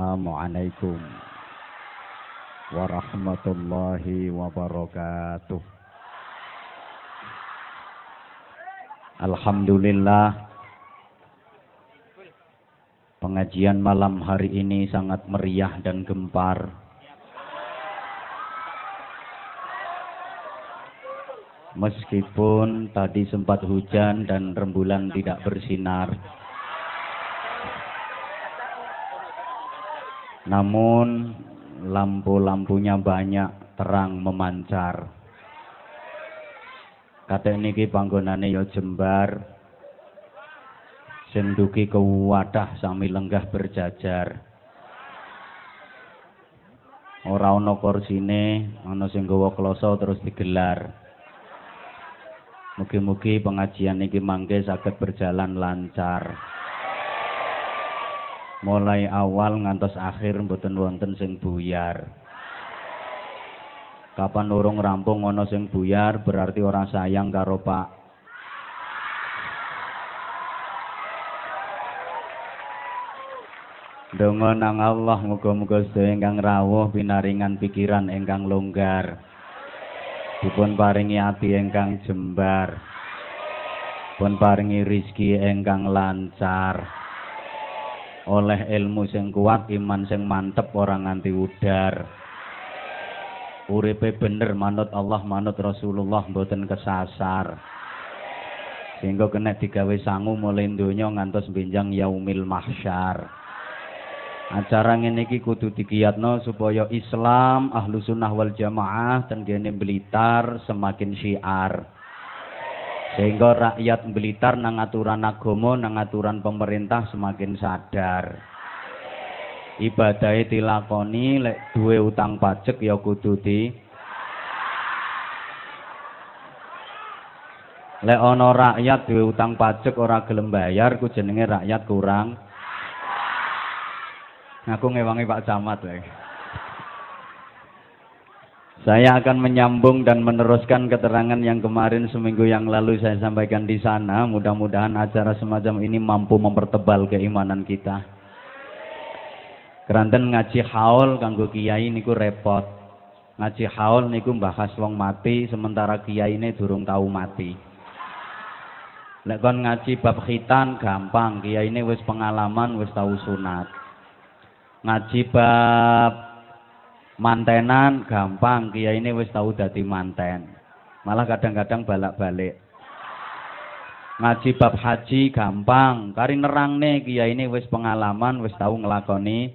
Assalamualaikum warahmatullahi wabarakatuh. Alhamdulillah pengajian malam hari ini sangat meriah dan gempar. Meskipun tadi sempat hujan dan rembulan tidak bersinar. Namun lampu-lampunya banyak terang memancar. Kata niki panggonane ya jembar. Senduki ke wadah sami lenggah berjajar. Ora ana kursine, ana sing gawa kloso terus digelar. Mugi-mugi pengajian niki mangke saged berjalan lancar mulai awal ngantos akhir mboten wonten sing buyar kapan urung rampung ana sing buyar berarti orang sayang karo Pak Donga nang Allah muga-muga sedaya ingkang rawuh pinaringan pikiran ingkang longgar. Dipun paringi ati ingkang jembar. Pun paringi rizki ingkang lancar oleh ilmu sing kuat iman sing mantep orang nganti udar. Uripe bener manut Allah manut Rasulullah mboten kesasar. Sehingga kena digawe sangu mulai donya ngantos benjang yaumil mahsyar. Acara ngene iki kudu dikiyatno supaya Islam ahlu sunnah wal jamaah tenggene Blitar semakin syiar sehingga rakyat Blitar nang aturan agama nang aturan pemerintah semakin sadar. Ibadahnya dilakoni lek duwe utang pajak ya kudu di lek ana rakyat duwe utang pajak ora gelem bayar ku jenenge rakyat kurang. Aku ngewangi Pak Camat lek saya akan menyambung dan meneruskan keterangan yang kemarin seminggu yang lalu saya sampaikan di sana. Mudah-mudahan acara semacam ini mampu mempertebal keimanan kita. Keranten ngaji haul kanggo kiai niku repot. Ngaji haul niku bahas wong mati sementara kiai ini durung tahu mati. Lek ngaji bab khitan gampang, kiai ini wis pengalaman, wis tahu sunat. Ngaji bab mantenan gampang. Kiai ini wis tahu dadi manten. Malah kadang-kadang balak-balik. Ngaji bab haji gampang. Kari nerang nih kiai ini wis pengalaman wis tahu ngelakoni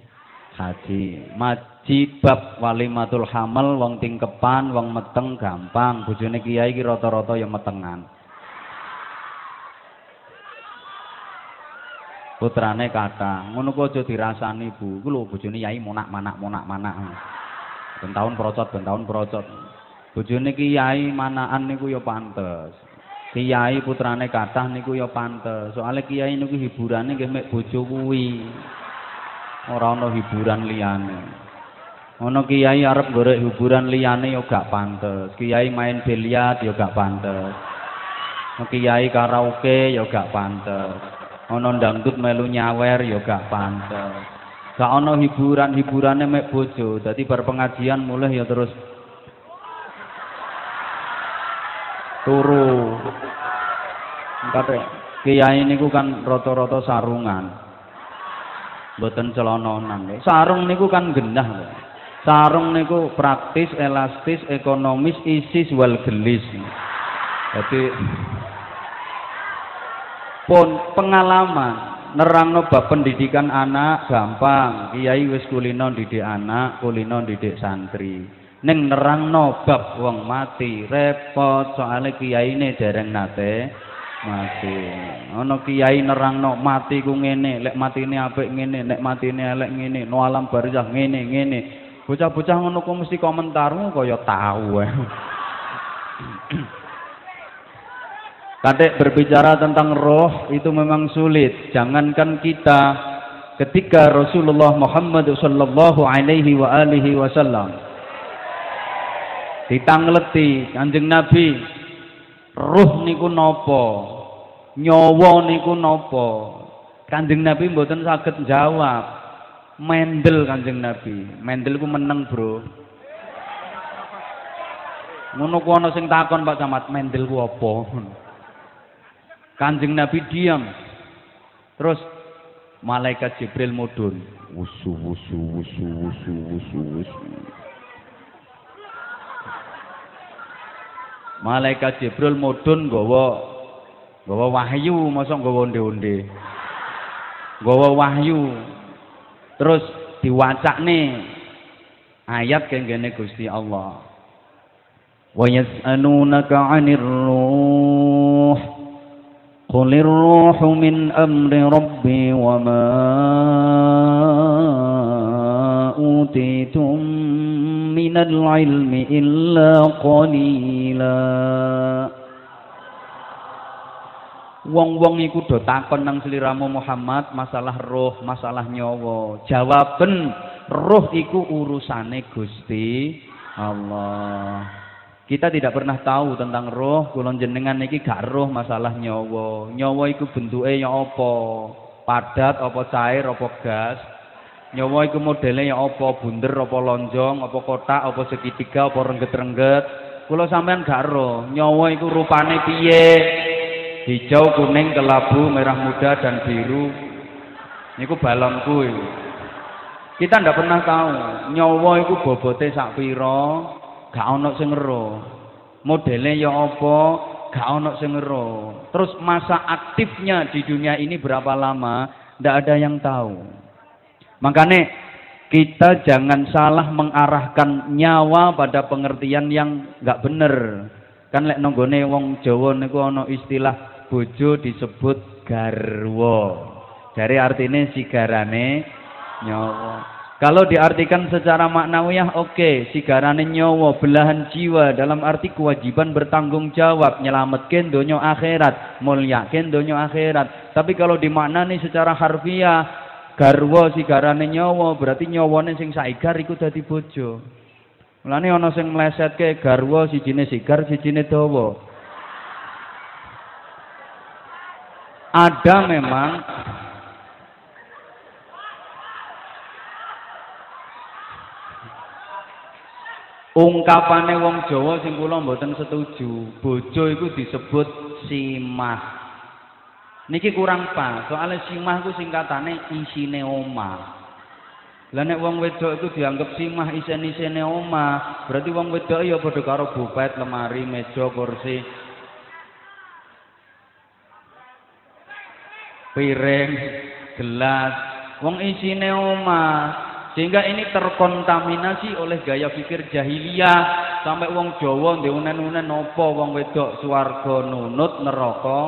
haji. Ngaji bab walimatul hamal wong tingkepan wong meteng gampang. Bojone kiai iki rata-rata ya metengan. Putrane kata ngono kok aja dirasani Bu. Iku lho bojone yai monak-manak monak-manak. ben taun procot ben taun procot. Bojone kiai manaan niku ya pantes. Kiai putrane kathah niku ya pantes. Soalnya kiai niku hiburane nggih mek bojo kuwi. Ora ana hiburan liyane. Ana kiai arep golek hiburan liyane ya gak pantes. Kiai main biliar ya gak pantes. Kiai karaoke ya gak pantes. Ana dangdut melu nyawer ya gak pantes gak ana hiburan-hiburane mek bojo. Dadi bar pengajian mulai ya terus. Turu. Kate kiai niku kan rata-rata sarungan. Mboten celononan. Sarung niku kan gendah sarung niku praktis elastis ekonomis isis wal gelis. Jadi pun pengalaman nerangno bab pendidikan anak gampang. Kiai wis kulino didik anak kulino didik santri. Ning nerangno bab wong mati repot. Soalnya ini dereng nate mati. Ana kiai nerangno mati ku ngene lek mati ini apik ngene lek mati ini elek ngene no alam barzah ngene ngene. Bocah-bocah ngono ku mesti komentarmu kaya tahu Kadek berbicara tentang roh itu memang sulit. Jangankan kita ketika Rasulullah Muhammad sallallahu alaihi wa alihi wasallam ditangleti Kanjeng Nabi roh niku nopo nyawa niku nopo Kanjeng Nabi mboten saged jawab Mendel Kanjeng Nabi. Mendel ku meneng, Bro. Ngono ku ana sing takon Pak Camat, Mendel ku apa? Kanjeng Nabi diam. Terus malaikat Jibril mudun. Wusu wusu wusu wusu wusu wusu. Malaikat Jibril mudun nggawa nggawa wahyu, masa nggawa onde-onde. Nggawa wahyu. Terus diwacakne ayat kene Gusti Allah. Wa yas'alunaka 'anir ruh قل الروح من أمر ربي وما أوتيتم من العلم إلا قليلا Wong-wong iku do takon nang sliramu Muhammad masalah roh, masalah nyawa. Jawaben roh iku urusane Gusti Allah. Kita tidak pernah tahu tentang roh, kulon jenengan iki gak roh masalah nyawa. Nyawa iku bentuke ya apa? Padat apa cair apa gas? Nyawa iku modele ya apa? Bunder apa lonjong, apa kotak, apa segitiga, apa rengget-rengget? Kula sampean gak roh, nyawa iku rupane piye? Hijau, kuning, kelabu, merah muda dan biru. Niku balonku iku. Kita ndak pernah tahu nyawa iku bobote sak pira, gak ana sing ngero. Modele ya apa, gak ana sing ngero. Terus masa aktifnya di dunia ini berapa lama, ndak ada yang tahu. Makanya kita jangan salah mengarahkan nyawa pada pengertian yang nggak bener. Kan lek nonggone wong Jawa niku ana istilah bojo disebut garwa. Dari artinya sigarane nyawa. Kalau diartikan secara maknawiyah oke, okay. sigarane nyawa, belahan jiwa dalam arti kewajiban bertanggung jawab, nyelametkan donya akhirat, mulyakin donya akhirat. Tapi kalau dimaknani secara harfiah, garwa sigarane nyawa, berarti nyawane sing saigar iku dadi bojo. Mulane ana sing mlesetke garwa sijine sigar, sijine dawa. Ada memang ungkapane wong Jawa sing kula mboten setuju bojo iku disebut simah. Niki kurang pas soalnya simah iku singkatane isine omah lah nek wong wedok iku dianggap simah isen-isine omah berarti wong wedok ya padha karo bupet lemari meja kursi. Piring gelas. Wong isine omah sehingga ini terkontaminasi oleh gaya pikir jahiliyah sampai wong Jawa ndek unen-unen napa wong wedok swarga nunut neraka.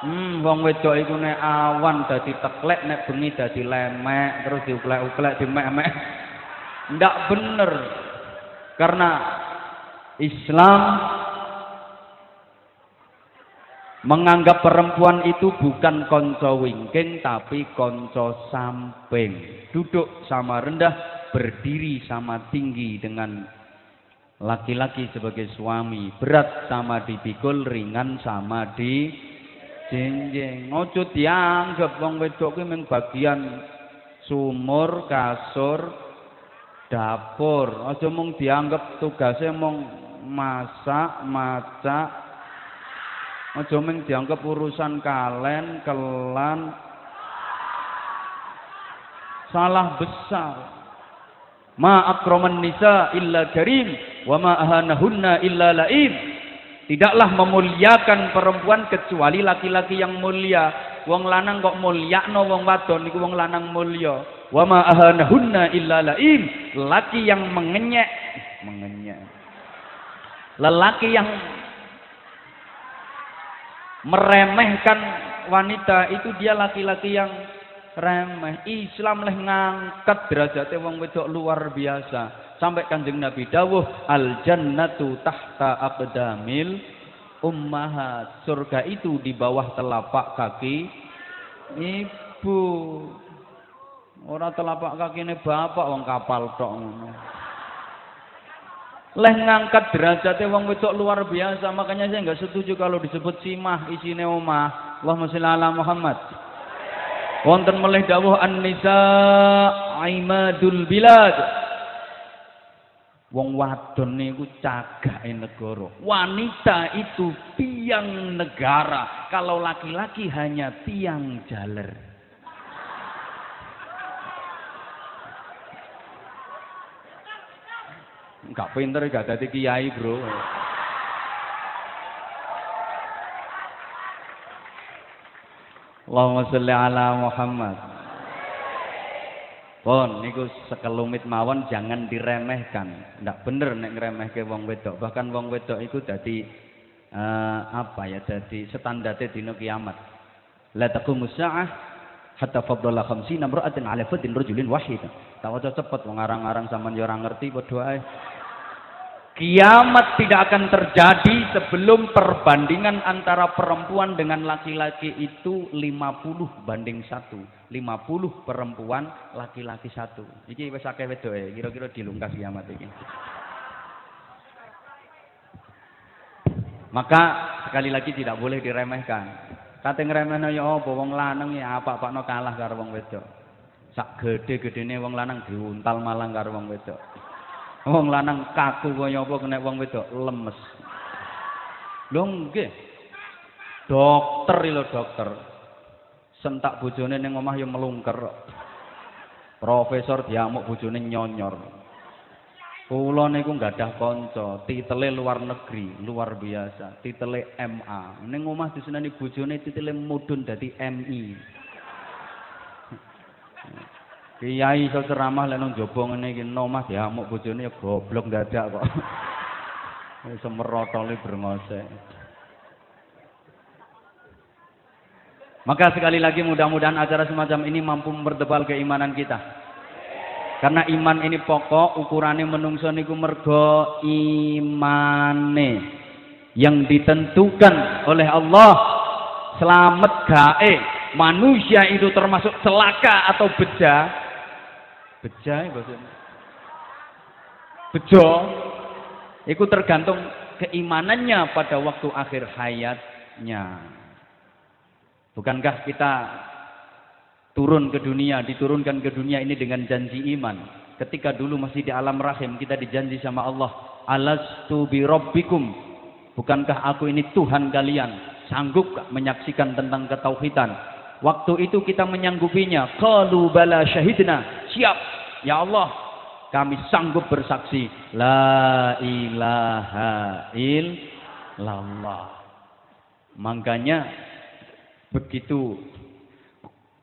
Hmm, wong wedok iku nek awan dadi teklek nek bengi dadi lemek terus diuklek-uklek dimek-mek. Ndak bener. Karena Islam menganggap perempuan itu bukan konco wingking tapi konco samping. Duduk sama rendah berdiri sama tinggi dengan laki-laki sebagai suami. Berat sama dipikul ringan sama di jenjeng ojo dianggap wong wedok mung bagian sumur kasur dapur. Aja mung dianggap tugasnya mung masak macak Aja mung dianggap urusan kalen, kelan. Salah besar. Ma akraman nisa illa karim wa ma ahanahunna illa laim. Tidaklah memuliakan perempuan kecuali laki-laki yang mulia. Wong lanang kok mulyakno wong wadon niku wong lanang mulya. Wa ma ahanahunna illa laim. Laki yang mengenyek, mengenyek. Lelaki yang meremehkan wanita itu dia laki-laki yang remeh. Islam leh ngangkat derajatnya wong wedok luar biasa. Sampai Kanjeng Nabi dawuh al jannatu tahta aqdamil ummahat. Surga itu di bawah telapak kaki ibu. Orang telapak kaki ini bapak wong kapal tok leh ngangkat derajatnya wong wedok luar biasa makanya saya nggak setuju kalau disebut simah isine omah Allahumma sholli ala Muhammad Wonten melih dawuh an-nisa aimadul bilad. Wong wadon niku cagake negara. Wanita itu tiang negara. Kalau laki-laki hanya tiang jaler. Enggak pinter gak dadi kiai, Bro. Allahumma sholli ala Muhammad. Pon niku sekelumit mawon jangan diremehkan. Ndak bener nek ngremehke wong wedok. Bahkan wong wedok iku dadi uh, apa ya dadi standarte dina kiamat. La taqumus sa'ah hatta faddala khamsina imra'atin 'ala fadin rajulin wahid. Tak waca cepet wong arang-arang sampean yo ora ngerti padha ae. Kiamat tidak akan terjadi sebelum perbandingan antara perempuan dengan laki-laki itu 50 banding 1. 50 perempuan, laki-laki satu. Iki wis akeh wedoke, kira-kira dilungkas kiamat iki. Maka sekali lagi tidak boleh diremehkan. Kate ngremehno ya apa wong lanang ya apa pakno kalah karo wong wedok. Sak gede-gedene wong lanang diuntal malang karo wong wedok. Wong lanang kaku kaya apa kena wong wedok lemes. Lho nggih. Dokter lho dokter. Sentak bojone ning omah ya melungker. Profesor diamuk bojone nyonyor. Kula niku gadah kanca, titele luar negeri, luar biasa. Titele MA. Ning omah diseneni bojone titele mudhun dadi MI. Kiai iso ceramah lek nang jaba ngene iki nomah diamuk bojone ya goblok dadak kok. Wis brengose. Maka sekali lagi mudah-mudahan acara semacam ini mampu mempertebal keimanan kita. Karena iman ini pokok, ukurannya menungso niku mergo imane yang ditentukan oleh Allah selamat gae manusia itu termasuk celaka atau beja Bejai bahasanya. Bejo. Itu tergantung keimanannya pada waktu akhir hayatnya. Bukankah kita turun ke dunia, diturunkan ke dunia ini dengan janji iman. Ketika dulu masih di alam rahim, kita dijanji sama Allah. Alastu bi rabbikum. Bukankah aku ini Tuhan kalian? Sanggup menyaksikan tentang ketauhidan? Waktu itu kita menyanggupinya. Qalu bala syahidna. Siap. Ya Allah, kami sanggup bersaksi. La ilaha illallah. Makanya begitu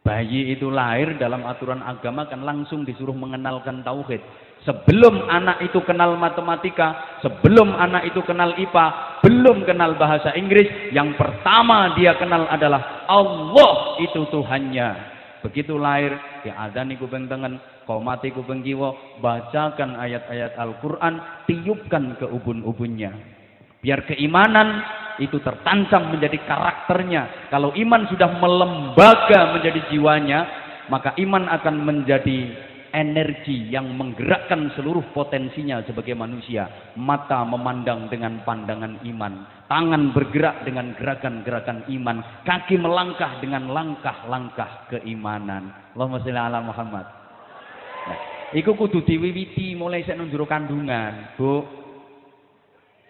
bayi itu lahir dalam aturan agama kan langsung disuruh mengenalkan tauhid. Sebelum anak itu kenal matematika, sebelum anak itu kenal IPA, belum kenal bahasa Inggris, yang pertama dia kenal adalah Allah itu Tuhannya. Begitu lahir, diadani kuping tengen, kau mati kuping kiwa, bacakan ayat-ayat Al-Quran, tiupkan ke ubun-ubunnya. Biar keimanan itu tertancap menjadi karakternya. Kalau iman sudah melembaga menjadi jiwanya, maka iman akan menjadi energi yang menggerakkan seluruh potensinya sebagai manusia. Mata memandang dengan pandangan iman, tangan bergerak dengan gerakan-gerakan iman, kaki melangkah dengan langkah-langkah keimanan. Allahumma sholli ala Muhammad. Nah, iku kudu diwiwiti mulai saya kandungan, Bu.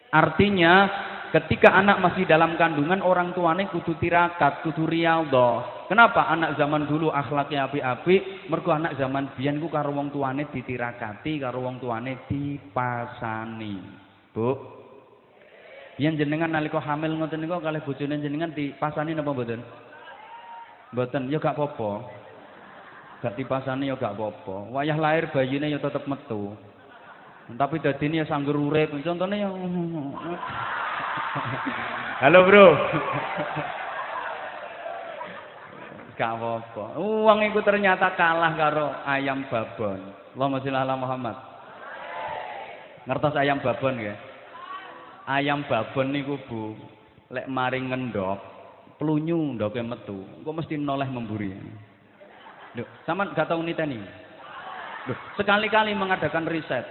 Artinya ketika anak masih dalam kandungan orang tuanya kudu tirakat, kudu riyadhah. Kenapa anak zaman dulu akhlaknya api-api? Mergo anak zaman biyen ku karo wong tuane ditirakati, karo wong tuane dipasani. Bu. Yen jenengan nalika hamil ngoten niku kalih bojone jenengan dipasani napa mboten? Mboten, ya gak apa-apa. Gak dipasani ya gak apa-apa. Wayah lahir bayine ya tetep metu. Tapi dadine ya sanggur urip. Contone ya Halo, Bro. Gak apa-apa. Uang itu ternyata kalah karo ayam babon. Allahumma sholli ala Muhammad. Ngertos ayam babon ya? Ayam babon niku Bu, lek maring ngendok, plunyu ndoke metu. Engko mesti noleh memburi. Loh, sama gak tahu niteni. Loh, sekali-kali mengadakan riset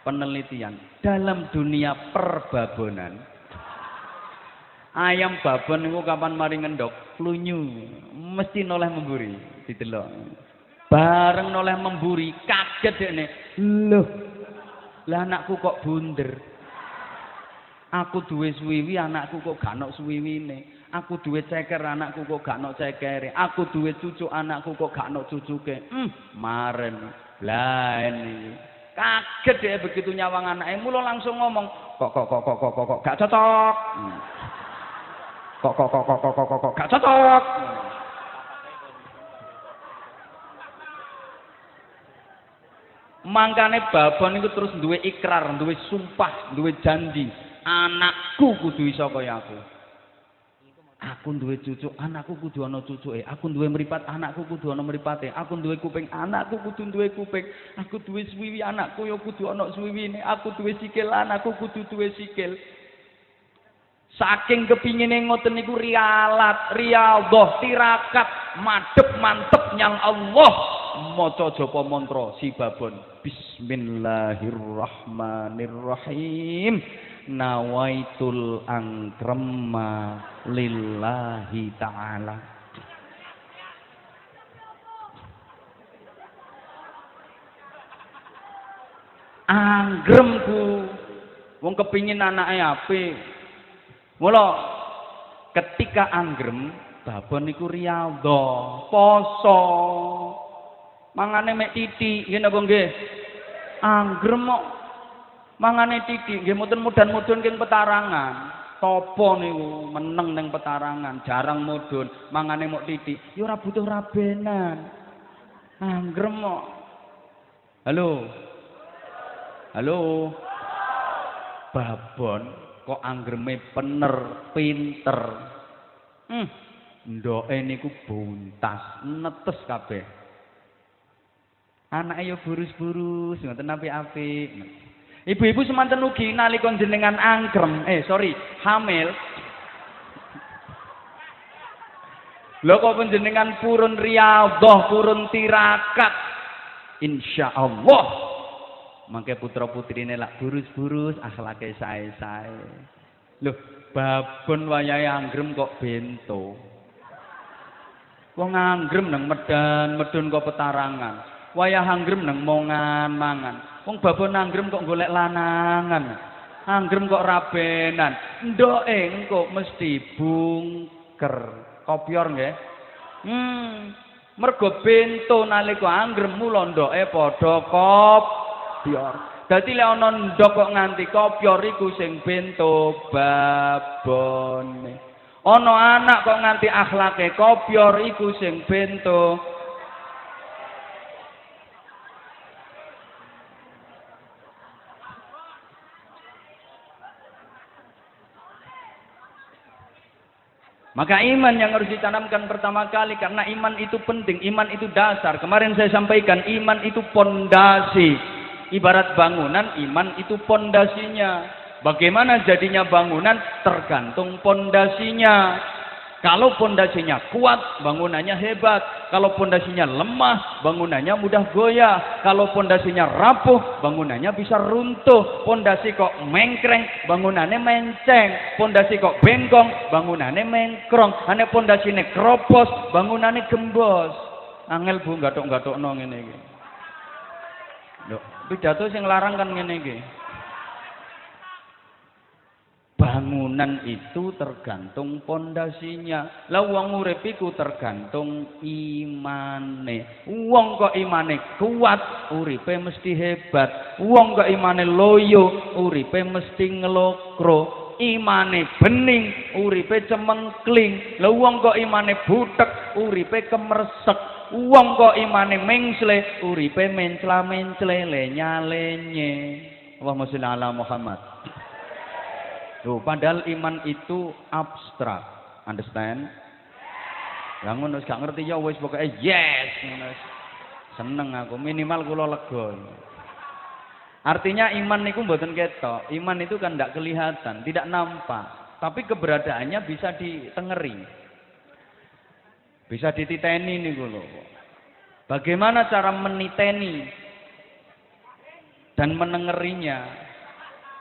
penelitian dalam dunia perbabonan Ayam babon niku kapan mari ngendok, lunyu, mesti noleh memburi, didelok. Bareng noleh memburi, kaget dekne. Loh. Lah anakku kok bunder. Aku duwe suwiwi, anakku kok gak ono suwiwine. Aku duwe ceker, anakku kok gak ono cekere. Aku duwe cucu, anakku kok gak ono cucuke. Hmm, maren. Lah ini. Kaget deh begitu nyawang anaknya, mula langsung ngomong, kok kok kok kok kok, kok gak cocok. Hmm. Kok kok kok kok kok kok gak cocok. Mangkane babon itu terus duwe ikrar, duwe sumpah, duwe janji. Anakku kudu iso kaya aku. Aku duwe cucu, anakku kudu ana cucuke. Aku duwe mripat, anakku kudu ana mripate. Aku duwe kuping, anakku kudu duwe kuping. Aku duwe suwiwi, anakku ya kudu ana suwiwine. Aku duwe sikil, anakku kudu duwe sikil. Saking kepingine ngoten niku rialat, riyadhah, tirakat, madhep mantep nyang Allah. Maca japa mantra si babon. Bismillahirrahmanirrahim. Nawaitul angkrama lillahi ta'ala. Anggremku wong kepingin anake apik Mula ketika anggrem babon niku riyadha, poso. Mangane mek titik, nggih napa nggih? Anggrem kok mangane titik, nggih mboten mudan-mudun king petarangan. Topo niku meneng ning petarangan, jarang mudun, mangane mok titik. Ya ora butuh rabenan. Anggrem kok. Halo. Halo. Babon kok anggreme pener, pinter. Hmm, ndoke niku buntas, netes kabeh. Anake yo burus-burus, ngoten apik-apik. Ibu-ibu semanten ugi nalika jenengan anggrem, eh sorry, hamil. Lho kok panjenengan purun riyadhah, purun tirakat. Insyaallah Mangke putra putrine lak burus-burus, akhlake sae-sae. Loh, babon wayahe anggrem kok bento. Wong anggrem nang medan, medun kok petarangan. Wayah anggrem nang mongan mangan. Wong babon anggrem kok golek lanangan. Anggrem kok rabenan. Ndoke engko mesti bungker. Kopior nggih. Hmm. Mergo bento nalika anggrem mula ndoke padha kop kopyor. Dadi lek ana ndok kok nganti kopyor iku sing bento babone. Ana anak kok nganti akhlake kopyor iku sing bento Maka iman yang harus ditanamkan pertama kali karena iman itu penting, iman itu dasar. Kemarin saya sampaikan iman itu pondasi. Ibarat bangunan, iman itu pondasinya. Bagaimana jadinya bangunan tergantung pondasinya. Kalau pondasinya kuat, bangunannya hebat. Kalau pondasinya lemah, bangunannya mudah goyah. Kalau pondasinya rapuh, bangunannya bisa runtuh. Pondasi kok mengkreng, bangunannya menceng. Pondasi kok bengkong, bangunannya mengkrong. Ane pondasinya keropos, bangunannya gembos. Angel bu gatok-gatok nong ini. Loh, pidato sing larang kan ngene iki. Bangunan itu tergantung pondasinya. Lah wong urip iku tergantung imane. Wong kok imane kuat, uripe mesti hebat. Wong kok imane loyo, uripe mesti ngelokro. Imane bening, uripe cemengkling. Lah wong kok imane butek, uripe kemersek. Wong kok imane mengsle, uripe mencla-mencle lenya-lenye. Allahumma sholli ala Muhammad. Tuh, padahal iman itu abstrak. Understand? Lah ngono gak ngerti ya wis pokoke yes ngono. Seneng aku, minimal kula lega. Artinya iman niku mboten ketok. Iman itu kan tidak kelihatan, tidak nampak, tapi keberadaannya bisa ditengeri. Bisa dititeni nih lho. Bagaimana cara meniteni dan menengerinya?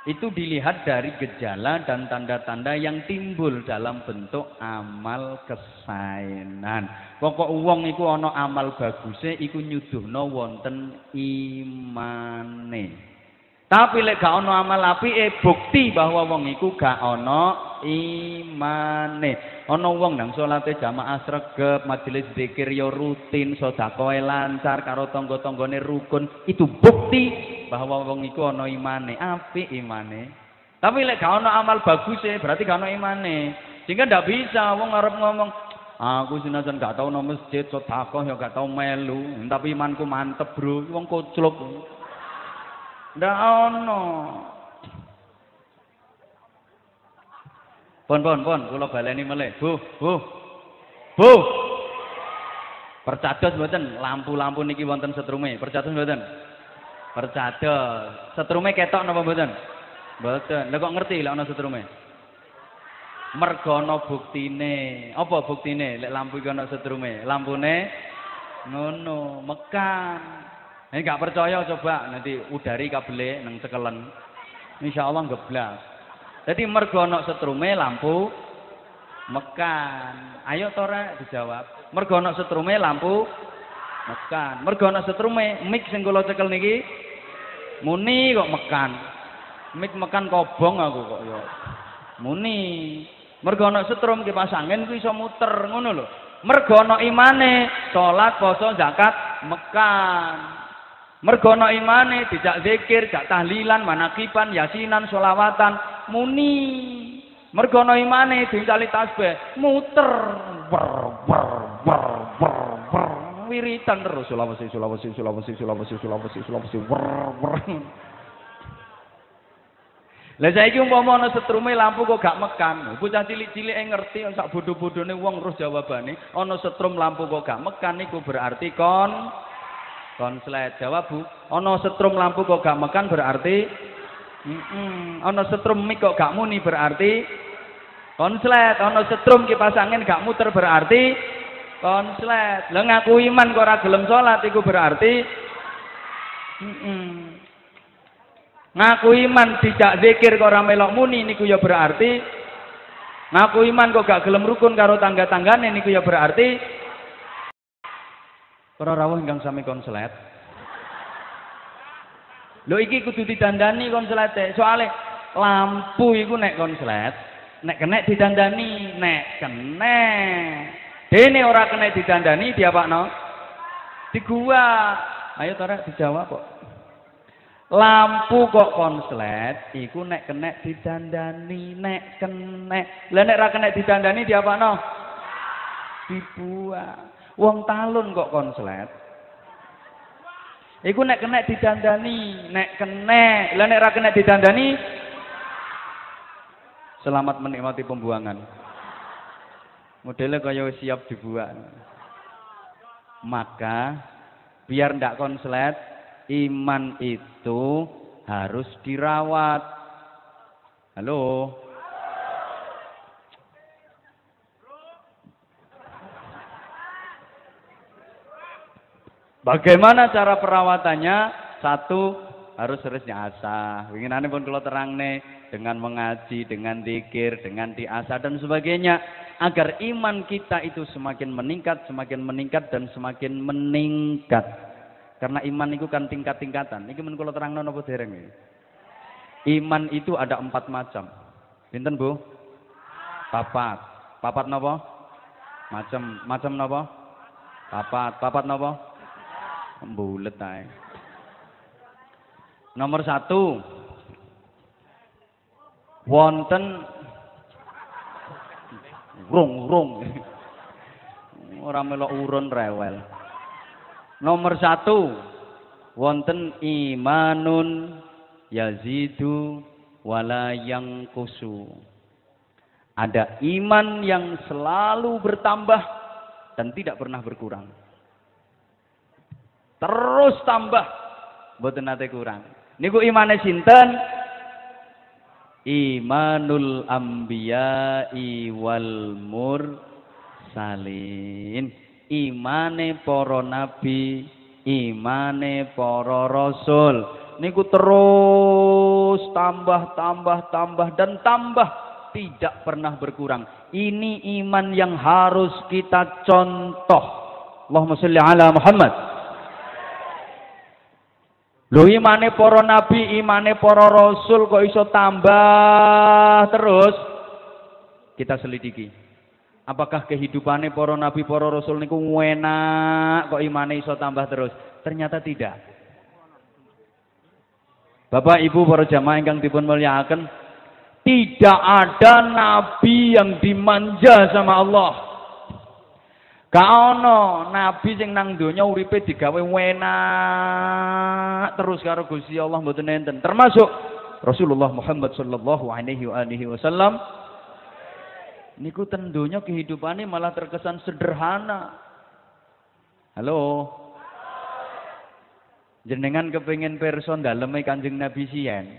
itu dilihat dari gejala dan tanda-tanda yang timbul dalam bentuk amal kesainan. Pokok wong iku ana amal baguse iku nyuduhno wonten imane. Tapi lek gak ana amal apike bukti bahwa wong iku gak ana imane. Ana wong nang salate jamaah sregep, majelis zikir yo ya rutin, sedekah lancar karo tangga-tanggane rukun, itu bukti bahwa wong iku ana imane, apik imane. Tapi lek gak ana amal bagus berarti gak ana imane. Sehingga ndak bisa wong arep ngomong Aku sinajan gak tau nang masjid sedekah ya gak tau melu, tapi imanku mantep, Bro. Wong koclok. Ndak ono. Pon pon pon kula baleni melih. Bu, Bu. Bu. Percados mboten lampu-lampu niki wonten setrume. Percados mboten? Percados. Setrume ketok napa mboten? Mboten. Lah kok ngerti lek ana setrume? Mergo ana buktine. Apa buktine lek lampu iki ana setrume? Lampune ngono, mekan. Ini gak percaya coba nanti udari kabele nang cekelen. Insyaallah geblas. Jadi mergo ana setrume lampu mekan. Ayo tora dijawab. Mergo ana setrume lampu mekan. Mergo ana setrume mik sing kula cekel niki muni kok mekan. Mik mekan kobong aku kok yo. Muni. Mergo ana setrum kipas angin ku iso muter ngono lho. Mergo ana imane salat, poso, zakat mekan. Mergono imane dijak zikir, jak tahlilan, manakipan, yasinan, solawatan, muni. Mergono imane dicali tasbih, muter. Ber, ber, ber, ber, ber. Wiritan terus Sulawesi, Sulawesi, Sulawesi, Sulawesi, Sulawesi, Sulawesi, ber, ber. Lah saiki ana lampu kok gak mekan. Bocah cilik-cilik ngerti sak bodho-bodhone wong terus jawabane, ana setrum lampu kok gak mekan niku berarti kon konslet jawab bu ono setrum lampu kok gak makan berarti -mm. ono setrum mik kok gak muni berarti konslet ono setrum kipas angin gak muter berarti konslet lo ngaku iman kok ora gelem salat iku berarti -mm. ngaku iman dijak zikir kok ora melok muni niku ya berarti ngaku iman kok gak gelem rukun karo tangga-tanggane niku ya berarti Para rawuh ingkang sami konslet. Lho iki kudu didandani konslete. Soale lampu iku nek konslet, nek kena didandani, nek kena. Dene ora kena didandani diapakno? Di gua. Ayo tora dijawab kok. Lampu kok konslet iku nek kena didandani, nek kena. Lah nek ora kena didandani diapakno? Dibuang. Wong talun kok konslet. Iku nek kena didandani, nek kena, lah nek ra kena didandani selamat menikmati pembuangan. Modelnya kaya siap dibuang. Maka biar ndak konslet, iman itu harus dirawat. Halo. Bagaimana cara perawatannya? Satu, harus harus nyasa. Winginane pun kalau terang nih dengan mengaji, dengan dikir, dengan diasa dan sebagainya. Agar iman kita itu semakin meningkat, semakin meningkat dan semakin meningkat. Karena iman itu kan tingkat-tingkatan. Ini pun kalau terang nopo dereng Iman itu ada empat macam. Pinten bu? Papat. Papat nopo? Macam macam nopo? Papat. Papat nopo? Bulet ae. Nomor satu, wonten rung-rung. Ora melok urun rewel. Nomor satu, wonten imanun yazidu wala yang kusu. Ada iman yang selalu bertambah dan tidak pernah berkurang. Terus tambah. Mboten nate kurang. Niku imane sinten? Imanul anbiya'i wal mursalin. Imane para nabi, imane para rasul, niku terus tambah tambah tambah dan tambah tidak pernah berkurang. Ini iman yang harus kita contoh. Allahumma sholli ala Muhammad. Lho imane para nabi, imane para rasul kok iso tambah terus? Kita selidiki. Apakah kehidupannya para nabi, para rasul niku enak kok imane iso tambah terus? Ternyata tidak. Bapak Ibu para jamaah ingkang dipun mulyakaken, tidak ada nabi yang dimanja sama Allah. Gak ono nabi sing nang donya uripe digawe enak terus karo Gusti Allah mboten enten. Termasuk Rasulullah Muhammad sallallahu alaihi wasallam niku tentunya kehidupannya malah terkesan sederhana. Halo. Jenengan kepingin person daleme Kanjeng Nabi siyen.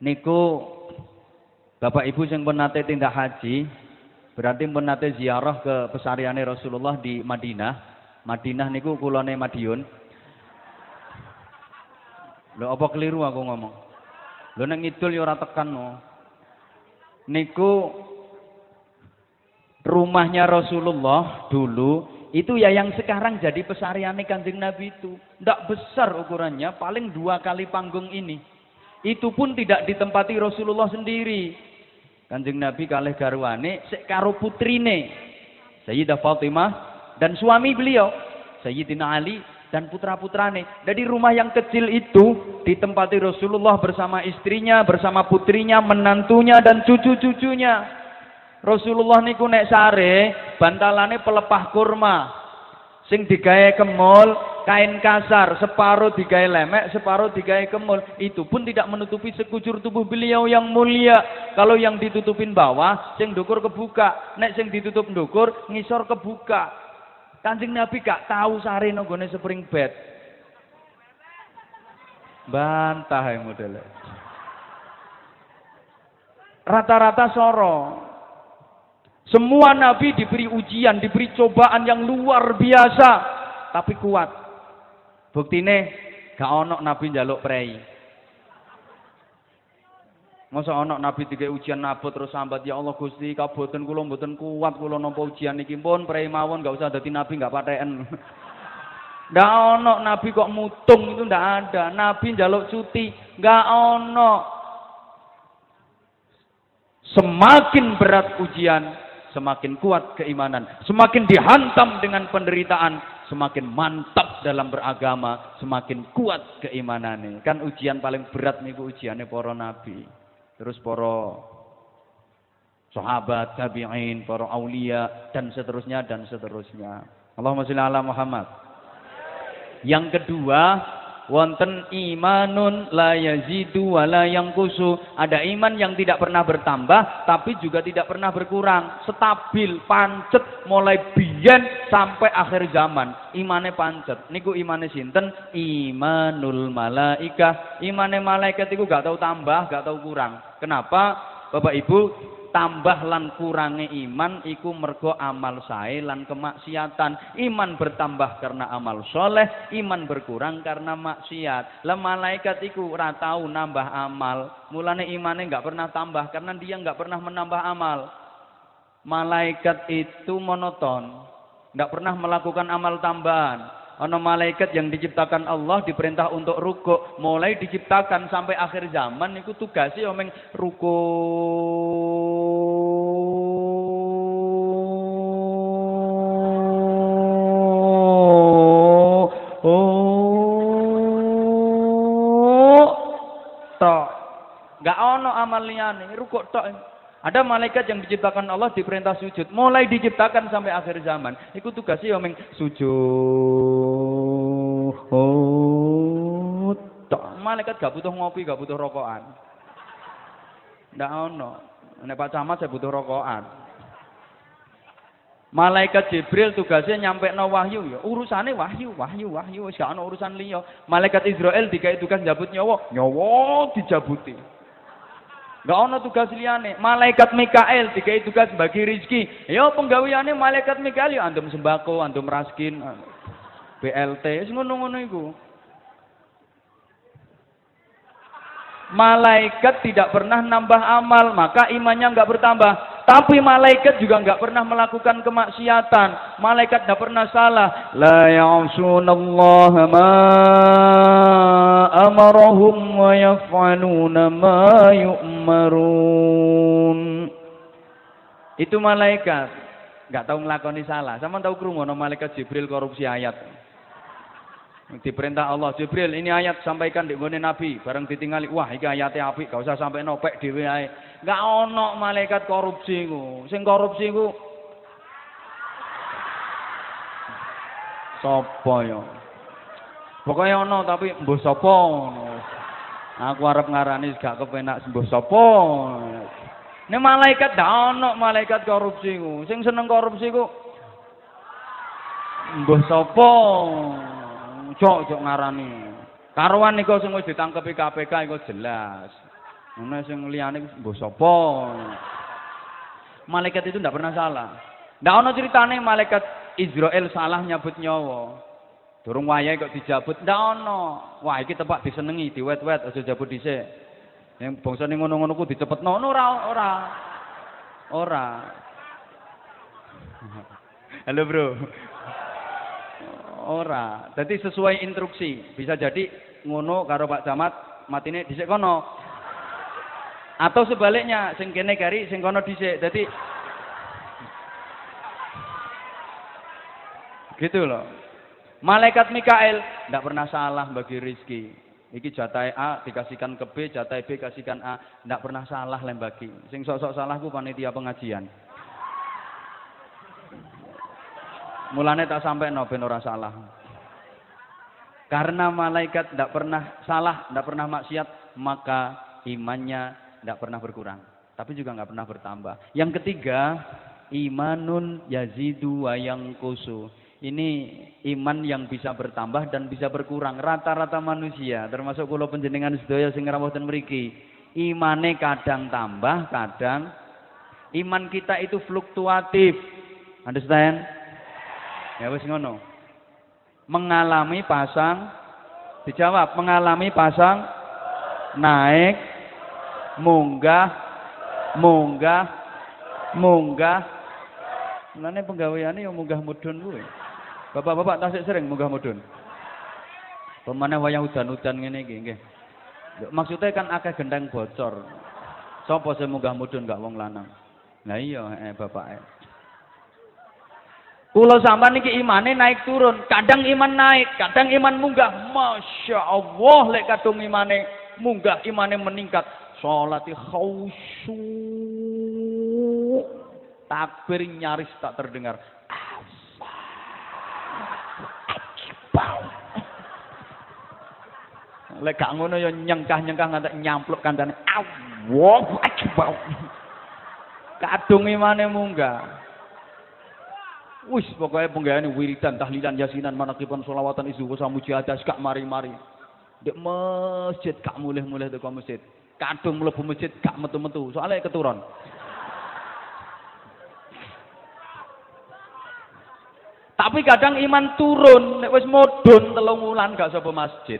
Niku Bapak Ibu pun nate tindak haji, Berarti pun nate ziarah ke pesariane Rasulullah di Madinah. Madinah niku kulone Madiun. Lho apa keliru aku ngomong? Lho nek ngidul ya ora tekan no. Niku rumahnya Rasulullah dulu itu ya yang sekarang jadi pesariane Kanjeng Nabi itu. Ndak besar ukurannya, paling dua kali panggung ini. Itu pun tidak ditempati Rasulullah sendiri. Kanjeng Nabi kalih garwane sik karo putrine Sayyidah Fatimah dan suami beliau Sayyidina Ali dan putra-putrane. Dari rumah yang kecil itu ditempati Rasulullah bersama istrinya, bersama putrinya, menantunya dan cucu-cucunya. Rasulullah niku nek sare bantalane pelepah kurma sing digawe kemul kain kasar, separuh digawe lemek, separuh digawe kemul. Itu pun tidak menutupi sekujur tubuh beliau yang mulia. Kalau yang ditutupin bawah, sing dukur kebuka. Nek sing ditutup dukur, ngisor kebuka. Kanjeng Nabi gak tahu sare nonggone spring bed. Bantah yang modelnya. Rata-rata soro. Semua nabi diberi ujian, diberi cobaan yang luar biasa, tapi kuat. Buktine gak ono nabi njaluk prei. Masa ono nabi tiga ujian nabot terus sambat ya Allah Gusti kaboten kula mboten kuat kula nampa ujian iki pun prei mawon gak usah dadi nabi gak paten. Ndak ono nabi kok mutung itu ndak ada. Nabi njaluk cuti gak ono. Semakin berat ujian, semakin kuat keimanan. Semakin dihantam dengan penderitaan, semakin mantap dalam beragama, semakin kuat keimanannya. Kan ujian paling berat nih ujiannya para nabi. Terus para sahabat, tabi'in, para aulia dan seterusnya dan seterusnya. Allahumma sholli ala Muhammad. Yang kedua, wonten imanun la yazidu wa la kusu. Ada iman yang tidak pernah bertambah tapi juga tidak pernah berkurang, stabil, pancet mulai biyen sampai akhir zaman. Imane pancet. Niku imane sinten? Imanul malaika. Imane malaikat iku gak tahu tambah, gak tahu kurang. Kenapa? Bapak Ibu, tambah lan kurange iman iku mergo amal sae lan kemaksiatan. Iman bertambah karena amal soleh, iman berkurang karena maksiat. Lah malaikat iku ora tau nambah amal. Mulane imane enggak pernah tambah karena dia enggak pernah menambah amal. Malaikat itu monoton, enggak pernah melakukan amal tambahan ana malaikat yang diciptakan Allah diperintah untuk ruko mulai diciptakan sampai akhir zaman itu tugasnya omeng ruko oh tok gak ono amal liyane rukuk tok ada malaikat yang diciptakan Allah diperintah sujud. Mulai diciptakan sampai akhir zaman. Itu tugasnya yang sujud. Malaikat gak butuh ngopi, gak butuh rokokan. Ndak ono. Nek Pak Camat saya butuh rokokan. Malaikat Jibril tugasnya nyampe no wahyu ya. Urusannya wahyu, wahyu, wahyu. Gak urusan liya. Malaikat Israel dikai tugas jabut nyawa, nyawa dijabuti. Gak ono tugas liane. Malaikat Mikael itu tugas bagi rezeki. Yo ya, penggawiane malaikat Mikael ya, yo antum sembako, antum raskin, eh, BLT, ngono-ngono itu. Malaikat tidak pernah nambah amal, maka imannya nggak bertambah. Tapi malaikat juga nggak pernah melakukan kemaksiatan. Malaikat tidak pernah salah. La ya'sunallaha ma amarahum wa yaf'aluna ma yu'marun. Itu malaikat. Nggak tahu ngelakoni salah. Sama tahu krungu malaikat Jibril korupsi ayat. Diperintah Allah, Jibril ini ayat sampaikan di Nabi, bareng ditinggali, wah iki ayatnya api, gak usah sampai nopek dhewe ae. Gak ono malaikat korupsi ku. Sing korupsi ku sapa ya? Pokoknya ono tapi mbuh sapa Aku arep ngarani gak kepenak mbuh sapa. Ini malaikat dak ono malaikat korupsi ku. Sing seneng korupsi ku mbuh sapa? cok cok ngarani. Karuan niku sing wis ditangkepi KPK iku jelas. Ngono sing liyane mbok sapa? Malaikat itu ndak pernah salah. Ndak ono ceritane malaikat Israel salah nyabut nyawa. Durung wayahe kok dijabut ndak ono. Wah iki tepak disenengi, diwet-wet aja jabut dhisik. Yang bangsane ngono-ngono ku dicepetno ora ora. Ora. Halo, Bro. Ora. Jadi sesuai instruksi. Bisa jadi ngono karo Pak Camat matine dhisik kono. Atau sebaliknya sing kene kari sing kono dhisik. Dadi Gitu loh. Malaikat Mikael tidak pernah salah bagi rizki. Iki jatah A dikasihkan ke B, jatah B kasihkan A, tidak pernah salah lembagi. Sing sok-sok salahku panitia pengajian. Mulane tak sampai no ben ora salah. Karena malaikat tidak pernah salah, tidak pernah maksiat, maka imannya tidak pernah berkurang. Tapi juga nggak pernah bertambah. Yang ketiga, imanun yazidu wa yang kusu. Ini iman yang bisa bertambah dan bisa berkurang. Rata-rata manusia, termasuk kulo penjenengan sedaya sing rawuh mriki, imane kadang tambah, kadang iman kita itu fluktuatif. Understand? Ya wis ngono. Mengalami pasang dijawab mengalami pasang naik munggah munggah munggah Mulane penggaweane yang munggah mudun kuwi. Bapak-bapak tasik sering munggah mudun. Pemane wayah udan-udan ngene iki nggih. Maksudnya kan akeh gendang bocor. Sopo sing munggah mudun gak wong lanang? Lah iya eh bapak eh. Kulo sampai niki imane naik turun, kadang iman naik, kadang iman munggah. Masya Allah, lek kadung imane munggah, imane meningkat. Salati khausu. Takbir nyaris tak terdengar. Lek gak ngono ya nyengkah-nyengkah ngantek nyampluk kandhane. Allahu akbar. Kadung imane munggah. Wis pokoknya penggayaan wiridan, tahlilan, yasinan, manakiban, solawatan, isu, wasa, mujiadah, kak mari-mari. Dek masjid, kak mulih-mulih dek masjid. Kadung mlebu masjid, kak metu-metu. Soalnya keturun. Tapi kadang iman turun, nek wis modun telung wulan gak sapa masjid.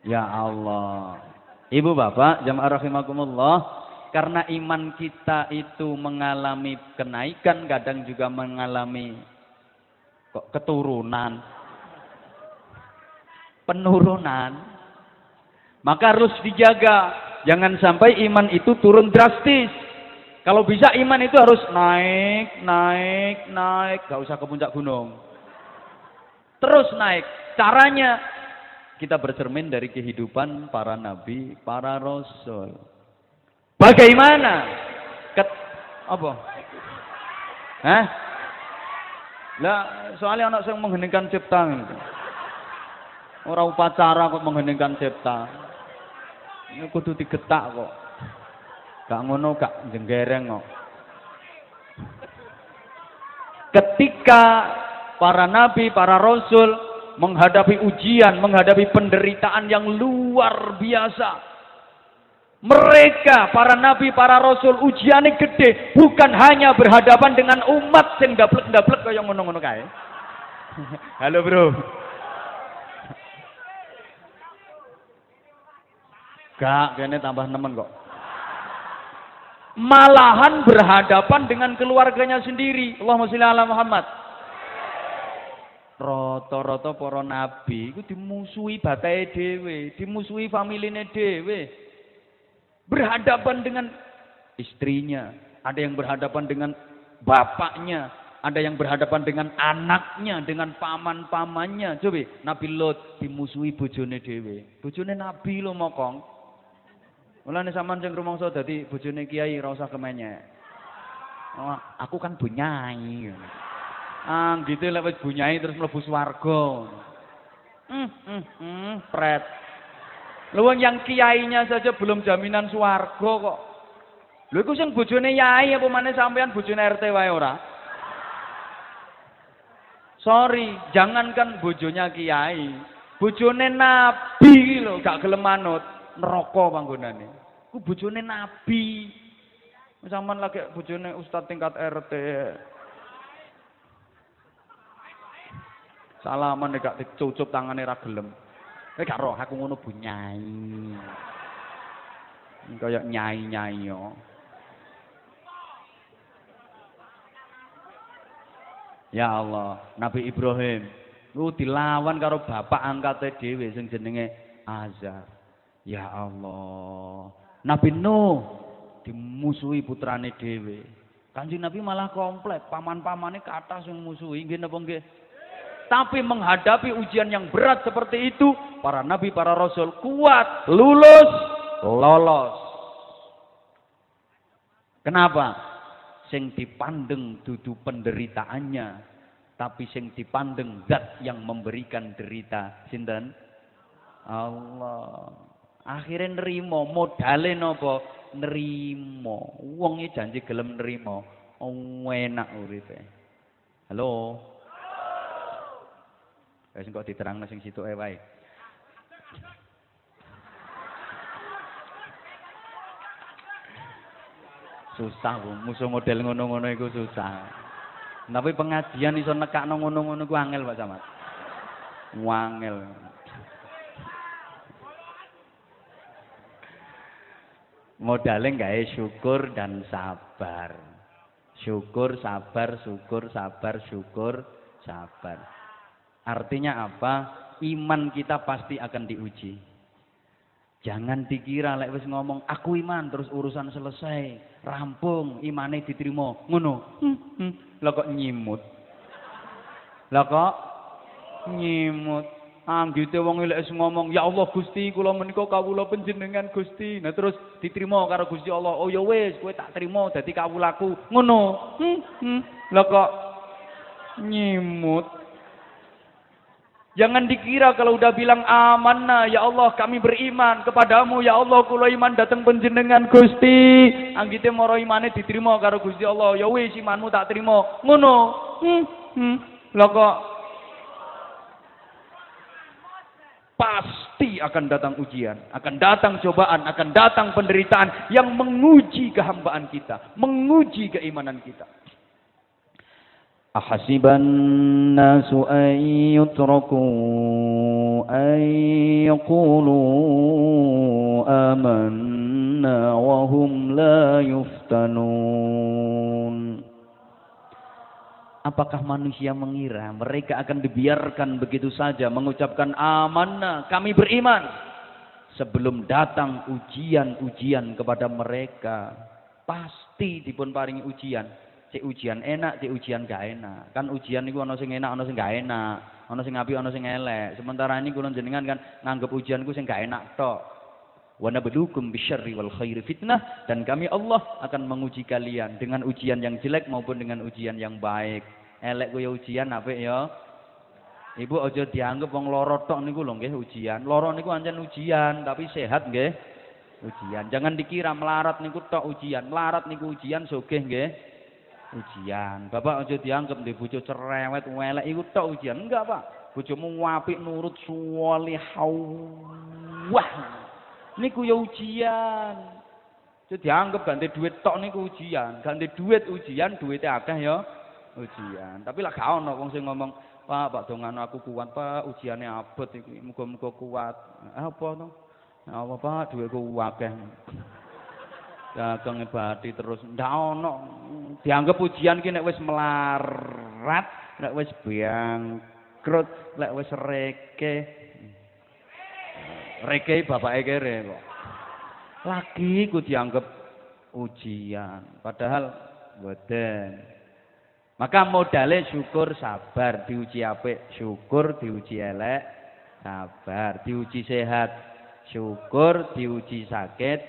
Ya Allah. Ibu bapak, jamaah rahimakumullah, karena iman kita itu mengalami kenaikan, kadang juga mengalami keturunan, penurunan. Maka harus dijaga, jangan sampai iman itu turun drastis. Kalau bisa iman itu harus naik, naik, naik, gak usah ke puncak gunung. Terus naik. Caranya kita bercermin dari kehidupan para nabi, para rasul. Bagaimana? Ket, apa? Hah? Lah, soalnya anak saya mengheningkan cipta. Orang upacara kok mengheningkan cipta. Ini kudu digetak kok. Gak ngono gak jenggereng kok. Ketika para nabi, para rasul menghadapi ujian, menghadapi penderitaan yang luar biasa, mereka, para nabi, para rasul, ujiannya gede. Bukan hanya berhadapan dengan umat yang daplek-daplek kayak ngono-ngono kae. Halo bro. Gak, kene tambah nemen kok. Malahan berhadapan dengan keluarganya sendiri. Allahumma sholli ala Muhammad. Rata-rata para nabi iku dimusuhi batahe dhewe, dimusuhi familine dhewe. Berhadapan dengan istrinya, ada yang berhadapan dengan bapaknya, ada yang berhadapan dengan anaknya, dengan paman-pamannya. Coba Nabi Lot dimusuhi bojone dhewe. Bojone Nabi lo mokong. Mulane sampean sing rumangsa dadi bojone kiai ora usah kemenyek. Oh, aku kan bunyai. Ah, gitu lek wis bunyai terus mlebu swarga. Hmm, hmm, hmm, pret. Lho yang kiainya saja belum jaminan swarga kok. Lho iku sing bojone yai apa maneh sampean bojone RT wae ora? Sorry, jangankan bojonya kiai, bojone nabi lho gak gelem manut, neraka panggonane. Ku bojone nabi. Sampeyan lagi bojone ustaz tingkat RT. Salaman nek gak dicucup tangane ra gelem. Kowe gak roh aku ngono bu nyai. Kayak nyai-nyai yo. Ya Allah, Nabi Ibrahim lu dilawan karo bapak angkate dhewe sing jenenge Azar. Ya Allah. Nabi Nuh dimusuhi putrane dhewe. Kanjeng Nabi malah komplek, paman-pamane kata sing musuhi nggih napa nggih? Tapi menghadapi ujian yang berat seperti itu, para nabi, para rasul kuat, lulus, lolos. Kenapa? Sing dipandeng dudu penderitaannya, tapi sing dipandeng zat yang memberikan derita. Sinten? Allah. Akhirnya nerimo, modale napa? Nerimo. Wong janji gelem nerimo. Oh, enak uripe. Halo. Wis kok diterangno sing situke wae. Susah bu, musuh model ngono-ngono iku susah. Tapi pengajian iso nekakno ngono-ngono ku angel Pak Camat. Wangel. Modalnya gawe syukur dan sabar. Syukur, sabar, syukur, sabar, syukur, sabar. Artinya apa? Iman kita pasti akan diuji. Jangan dikira lek wis ngomong aku iman terus urusan selesai, rampung, imane diterima. Ngono. Hmm, hmm. Lah kok nyimut. Lah kok nyimut. Anggite wong lek wis ngomong, "Ya Allah Gusti, kula menika kawula panjenengan Gusti." Nah terus diterima karo Gusti Allah. Oh ya wis, kowe tak terima dadi kawulaku. Ngono. Hmm, hmm. Lah kok nyimut. Jangan dikira kalau udah bilang amanah, ya Allah kami beriman kepadamu, ya Allah kula iman datang penjenengan Gusti. Anggite moro imane diterima karo Gusti Allah. Ya wis imanmu tak terima. Ngono. Hmm. hmm. Lah kok pasti akan datang ujian, akan datang cobaan, akan datang penderitaan yang menguji kehambaan kita, menguji keimanan kita. أحسب الناس أن يتركوا أن يقولوا آمنا وهم لا يفتنون Apakah manusia mengira mereka akan dibiarkan begitu saja mengucapkan amanah, kami beriman sebelum datang ujian-ujian kepada mereka? Pasti dipun paringi ujian cek ujian enak, cek ujian gak enak. Kan ujian niku ana sing enak, ana sing gak enak. Ana sing apik, ana sing elek. Sementara ini kula jenengan kan nganggep ujian ku sing gak enak tok. Wa nabluukum bisyarri wal khairi fitnah dan kami Allah akan menguji kalian dengan ujian yang jelek maupun dengan ujian yang baik. Elek ya ujian apik ya. Ibu aja dianggap wong loro tok niku lho nggih ujian. Loro niku ancen ujian, tapi sehat nggih. Ujian. Jangan dikira melarat niku tok ujian. Melarat niku ujian sugih nggih ujian. Bapak aja dianggap di bojo cerewet welek iku tok ujian. Enggak, Pak. Bojomu apik nurut Wah. Niku ya ujian. Aja dianggap ganti duit tok niku ujian. Ganti duit ujian, duitnya akeh ya ujian. Tapi lah gak ono wong sing ngomong, "Pak, Pak dongan aku kuat, Pak. Ujiannya abot iki. Muga-muga kuat." Apa to? Apa Pak dhuwitku akeh. Dagang ibadi terus ndak ono dianggap ujian ki nek wis melarat, nek wis bangkrut, nek wis reke. Reke bapake kere kok. Lagi ku dianggap ujian, padahal boten. Maka modalnya syukur sabar, diuji apik, syukur diuji elek, sabar, diuji sehat, syukur diuji sakit,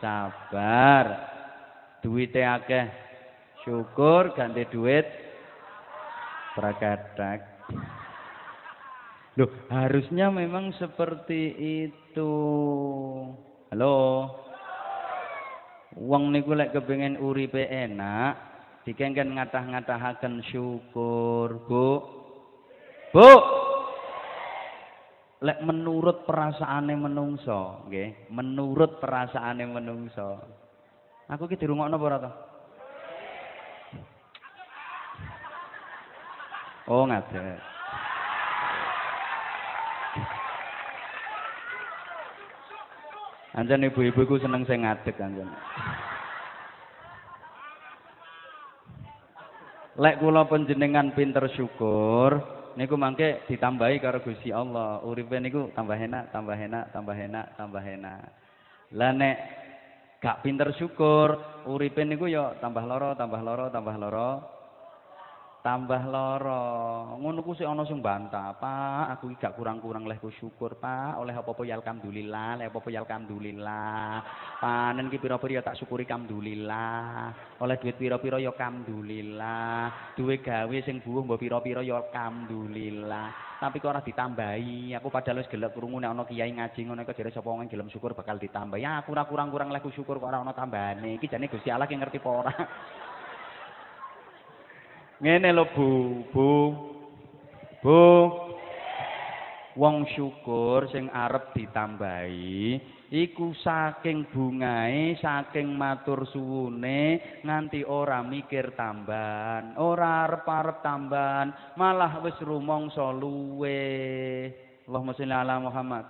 sabar. Duitnya akeh, syukur ganti duit pragadak. Loh, harusnya memang seperti itu. Halo. Wong niku lek kepengin uripe enak, dikengken ngatah-ngatahaken syukur, Bu. Bu. Lek menurut perasaane menungso, nggih, menurut perasaane menungso. Aku ki dirungokno apa ora to? Oh, ngaten. Anjen ibu-ibu ku seneng sing ngadeg anjen. Lek kula panjenengan pinter syukur, niku mangke ditambahi karo Gusti Allah. Uripe niku tambah enak, tambah enak, tambah enak, tambah enak. Lah nek gak pinter syukur, uripe niku ya tambah loro, tambah loro, tambah loro. Tambah loro. Ngono ku sik ana sing bantah, Pak, aku iki gak kurang-kurang lehku syukur, Pak. Oleh apa-apa ya alhamdulillah, oleh apa-apa ya alhamdulillah. Panen ki pira-pira ya tak syukuri alhamdulillah. Oleh duit pira-pira ya alhamdulillah. Duwe gawe sing buuh mbok pira-pira ya alhamdulillah. Tapi kok ora ditambahi. Aku padahal wis gelek krungu nek ana kiai ngaji ngono kok jare sapa wong gelem syukur bakal ditambahi. Ya aku ora kurang-kurang lehku syukur kok ora ana tambahane. Iki jane Gusti Allah ki ngerti apa ora. Ngene lho Bu, Bu. Bu. Wong syukur sing arep ditambahi iku saking bungae, saking matur suwune nganti ora mikir tambahan, ora arep-arep tambahan, malah wis rumangsa luwe. Allahumma sholli ala Muhammad.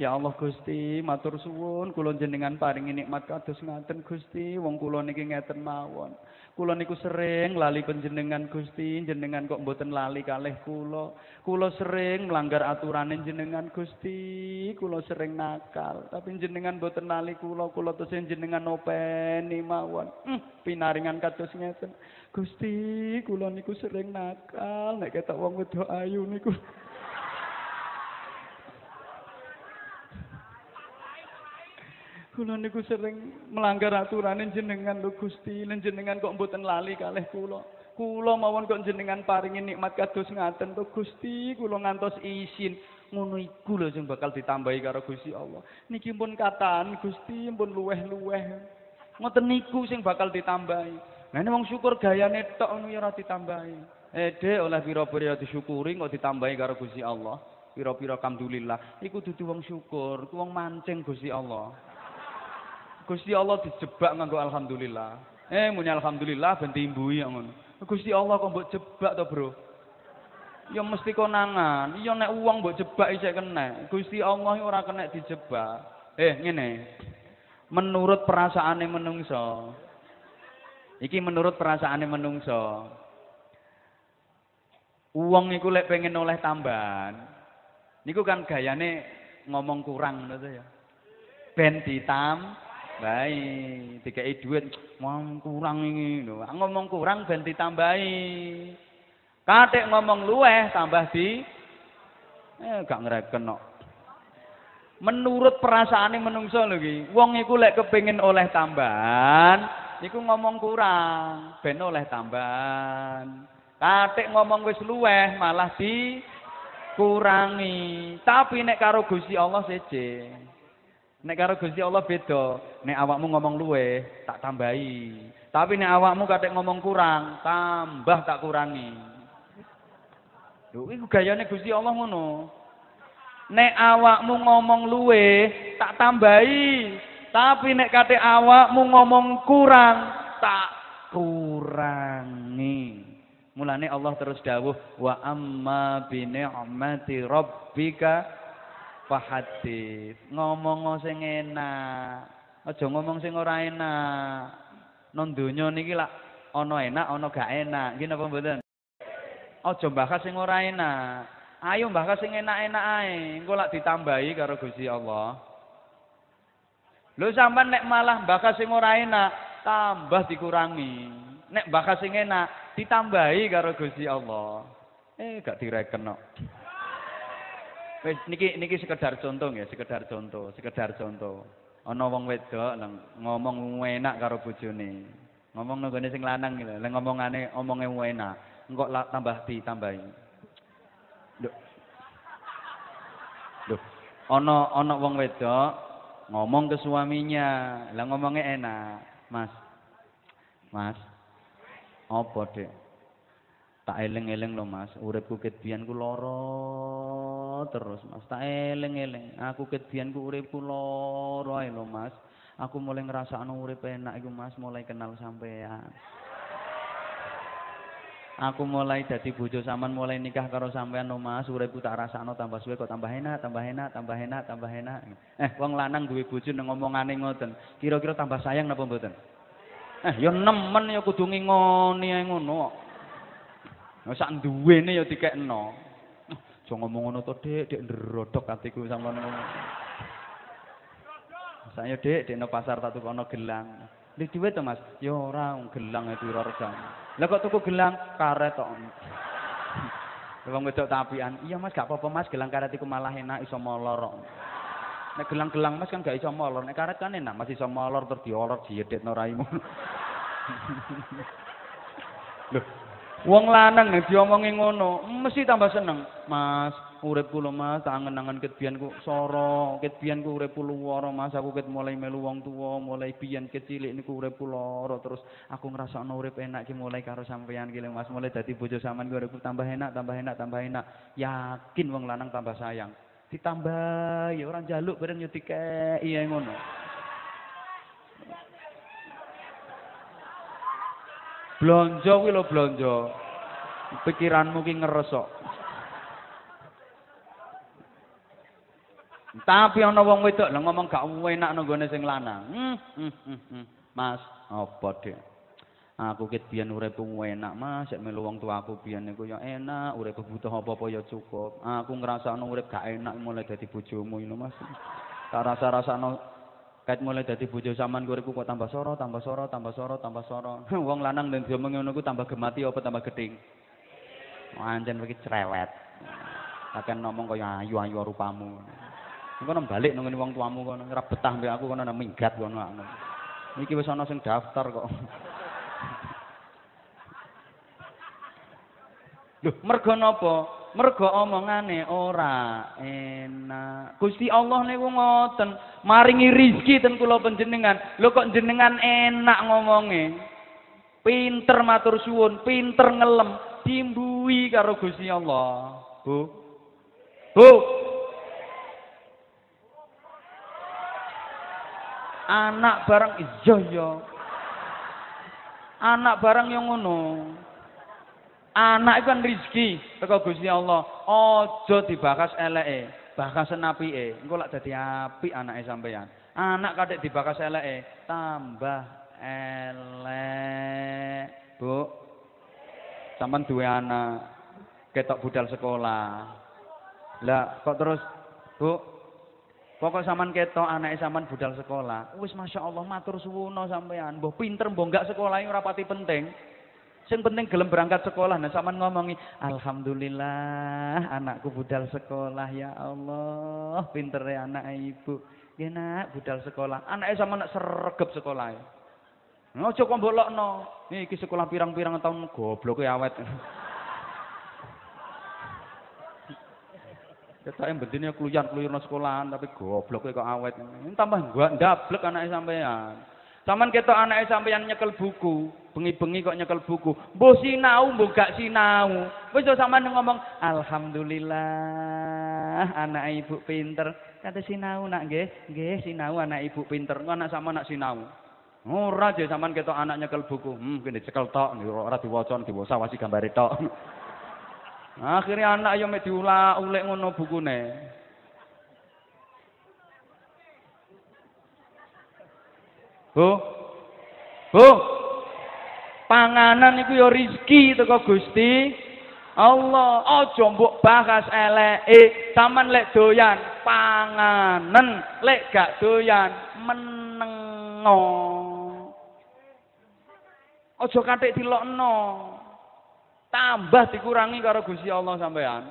Ya Allah Gusti, matur suwun kula jenengan paringi nikmat kados ngaten Gusti, wong kula niki ngeten mawon. Kula niku sering lali panjenengan Gusti, jenengan kok mboten lali kalih kula. Kula sering melanggar aturane jenengan Gusti, kula sering nakal, tapi jenengan mboten lali kula, kula terus jenengan openi mawon. Hmm, pinaringan kados ngeten. Gusti, kula niku sering nakal, nek ketok wong wedok ayu niku. Kula niku sering melanggar aturan jenengan lho Gusti, jenengan kok mboten lali kalih kula. Kula mawon kok jenengan paringi nikmat kados ngaten to Gusti, kula ngantos isin. Ngono iku lho sing bakal ditambahi karo Gusti Allah. Niki pun kataan Gusti, pun luweh-luweh. Ngoten niku sing bakal ditambahi. Nah wong syukur gayane tok ngono ya ora ditambahi. Eh dek oleh pira-pira disyukuri kok ditambahi karo Gusti Allah. Pira-pira alhamdulillah. Iku dudu wong syukur, ku wong mancing Gusti Allah. Gusti Allah dijebak nganggo alhamdulillah. Eh muni alhamdulillah ben timbui ngono. Gusti Allah kok mbok jebak to, Bro? Ya mesti konangan. Iya nek uang mbok jebak isih kena. Gusti Allah ora kena dijebak. Eh ngene. Menurut perasaane menungso. Iki menurut perasaane menungso. Uang iku lek pengen oleh tambahan. Niku kan gayane ngomong kurang ngono ya. Ben ditam Baik, dikai duit, ngomong kurang ini lho. Ngomong kurang ben ditambahi. Katik ngomong luweh tambah di eh gak ngereken kok. Menurut perasaane menungso lho iki, wong iku lek kepengin oleh tambahan, iku ngomong kurang, ben oleh tambahan. Katik ngomong wis luweh malah di kurangi. Tapi nek karo Gusti Allah seje. Nek karo Gusti Allah beda. Nek awakmu ngomong luwe, tak tambahi. Tapi nek awakmu katik ngomong kurang, tambah tak kurangi. Lho iku gayane Gusti Allah ngono. Nek awakmu ngomong luwe, tak tambahi. Tapi nek kate awakmu ngomong kurang, tak kurangi. Mulane Allah terus dawuh wa amma bi ni'mati rabbika hadis? Ngomong sing enak. Aja ngomong sing ora enak. Nang donya niki lak ana enak ana gak enak. Nggih napa mboten? Aja bahas sing ora enak. Ayo bahas sing enak-enak ae. Engko lak ditambahi karo Gusti Allah. Lho sampean nek malah bahas sing ora enak tambah dikurangi. Nek bahas sing enak ditambahi karo Gusti Allah. Eh gak direken kok Wis niki niki sekedar contoh ya, sekedar contoh, sekedar contoh. Ana wong wedok ngomong enak karo bojone. Ngomong nggone sing lanang gitu. Lah ngomongane omonge enak, engko tambah ditambahi. Lho. Lho. Ana ana wong wedok ngomong ke suaminya, lah ngomongnya enak. Mas. Mas. Apa, Dek? Tak eling-eling lho Mas, uripku ket biyen ku lara terus Mas. Tak eling-eling, aku ket biyen ku uripku lara lho Mas. Aku mulai ngrasakno urip enak iku Mas, mulai kenal sampean. Aku mulai dadi bojo sampean, mulai nikah karo sampean lho Mas, uripku tak rasakno tambah suwe kok tambah enak, tambah enak, tambah enak, tambah enak. Eh, wong lanang duwe bojo nang ngomongane ngoten, kira-kira tambah sayang napa mboten? Eh, ya nemen ya kudu ngingoni ngono. Sak duwene ya dikekno. Aja ngomong ngono to, Dik, Dik ndrodok atiku sampean. Saya Dik, Dik no pasar tak tukono gelang. Di duit to, Mas? Ya ora gelang itu ora regane. Lah kok tuku gelang karet tok. Wong wedok tapian, "Iya Mas, gak apa-apa Mas, gelang karet iku malah enak iso molor." Nek gelang-gelang Mas kan gak iso molor, nek karet kan enak, Mas iso molor terus diolor diedetno raimu. Loh, Wong lanang nek diomongi ngono, mesti tambah seneng. Mas, uripku lho Mas, tak angen-angen ket ku soro, ket ku uripku luwara Mas, aku ket mulai melu wong tuwa, mulai biyen kecilik niku uripku lara terus aku ngrasakno urip enak ki mulai karo sampeyan ki Mas, mulai dadi bojo sampean ku tambah enak, tambah enak, tambah enak. Yakin wong lanang tambah sayang. Ditambah ya orang jaluk bareng yo dikeki ngono. Blonjo kuwi lho blonjo. Pikiranmu ki ngeresok. Tapi ana wong wedok lho ngomong gak enak nang gone sing lanang. Hmm, hmm, hmm, hmm. Mas, apa dek? Aku ket biyen uripku enak, Mas. Sek melu wong tuaku biyen niku ya enak, urip butuh apa-apa ya cukup. Aku ngrasakno urip gak enak mulai dadi bojomu ini, Mas. Tak rasa-rasakno Kait mulai dari bojo zaman uripku kok tambah soro, tambah soro, tambah soro, tambah soro. Wong lanang dan diomong ngono tambah gemati apa tambah geding. Anjen iki cerewet. Akan ngomong kaya ayu-ayu rupamu. Engko balik nang wong tuamu kono ora betah mbek aku kono minggat kono. Iki wis ana sing daftar kok. Loh, mergo napa? Mergo omongane ora enak. Gusti Allah niku ngoten, maringi rizki ten kula panjenengan. Lho kok jenengan enak ngomonge. Pinter matur suwun, pinter ngelem, dimbui karo Gusti Allah. Bu. Bu. Anak barang iya ya. Anak barang yang ngono. Anak itu kan rezeki teko Gusti Allah. Aja dibakas eleke, bakas apike. Engko lak dadi apik anake sampeyan. Anak kadek dibakas eleke, tambah elek. Bu. Sampeyan duwe anak ketok budal sekolah. Lah kok terus Bu Pokok sampean ketok anake sampean budal sekolah. Wis masyaallah matur suwuna sampean. Mbah pinter mbah enggak sekolah ora pati penting. Sing penting gelem berangkat sekolah. Nah sama ngomongi, Alhamdulillah anakku budal sekolah ya Allah. Pinter ya anak ibu. Ya nak budal sekolah. Anaknya sama nak sergep sekolah. Ngojo kok no. Iki sekolah pirang-pirang tahun goblok ya awet. Kita yang bedine keluyar keluyar sekolahan tapi goblok kok awet. Ini tambah gua ndablek anaknya sampean. Saman ketok anake sampeyan nyekel buku, bengi-bengi kok nyekel buku. Mbah sinau, mbah gak sinau. Wis sampean ngomong, "Alhamdulillah, anak ibu pinter." Kata sinau nak nggih, nggih sinau anak ibu pinter. Anak sama nak sinau. Ora aja sampean ketok anak nyekel buku. Hmm, kene cekel tok, ora diwaca, diwaca wasi gambare tok. Akhirnya anak yo mek diulak-ulik ngono bukune. Bu. Bu. Panganan iku ya rezeki teko Gusti Allah. Aja mbok bahas eleke. Saman lek doyan panganan, lek gak doyan menengo. Aja katik dilokno. Tambah dikurangi karo Gusti Allah sampean.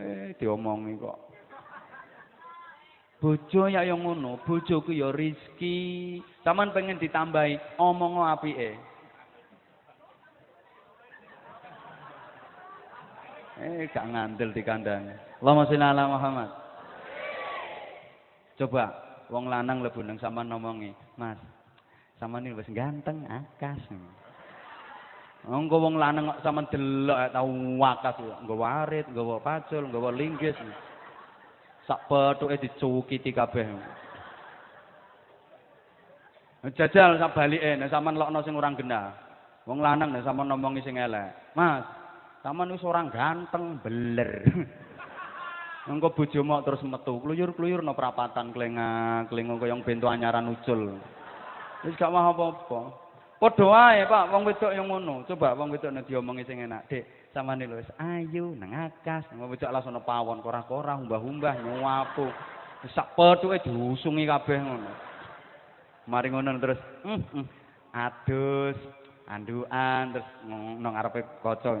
Eh diomongi kok. Bojo ya yang ngono, bojoku ya rizki. Saman pengen ditambahi, omong apike. Eh gak ngandel di kandang. Allahumma sholli ala Muhammad. Coba wong lanang lebu nang sampean ngomongi, Mas. Sampean ini wis ganteng akas. Engko wong lanang sampean delok tau wakas, nggawa arit, nggawa pacul, nggawa linggis. Sak pethuke dicukiti kabeh. Jajal sak balike nek sampean lokno sing ora genah. Wong lanang nek sampean ngomongi sing elek. Mas, sampean wis ora ganteng beler. Engko bojomu terus metu, kluyur-kluyur no prapatan klenga, klengo kaya bento anyaran ucul. Wis gak mau apa-apa. Padha wae, Pak, wong wedok yang ngono. Coba wong wedok nek diomongi sing enak, Dik. Samane lho wis ayu nang akas. Nang becak langsung pawon korah-korah umbah-umbah nyuwapu sak pethuke diusungi kabeh ngono. Mari ngono terus. Mm, mm, adus anduan terus nang ngarepe kaca.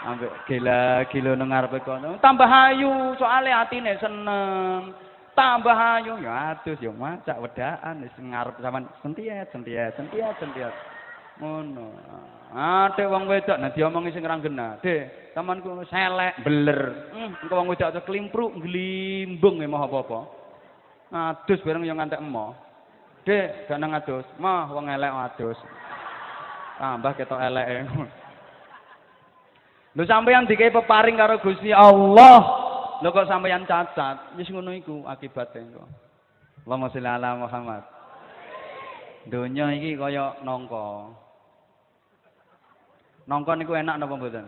Ambek gila-gila nang ngarepe kono tambah ayu soalé atine seneng. Tambah ayu. Ya adus ya macak wedaan wis ngarep sampean sentiat sentiat sentiat sentiat. Ngono Ate wong wedok nek diomongi sing ora genah. Dek, tamanku selek, beler. Hmm, engko wong wedok aja klimpruk, glimbung emah apa-apa. Adus bareng yo ngantek emo. Dek, gak nang adus. Mah wong elek adus. Tambah ketok eleke. Lho sampeyan dikai peparing karo Gusti Allah. Lho kok sampeyan cacat, wis ngono iku akibate engko. Allahumma sholli ala Muhammad. Donya iki kaya nangka. Nongko niku enak napa mboten?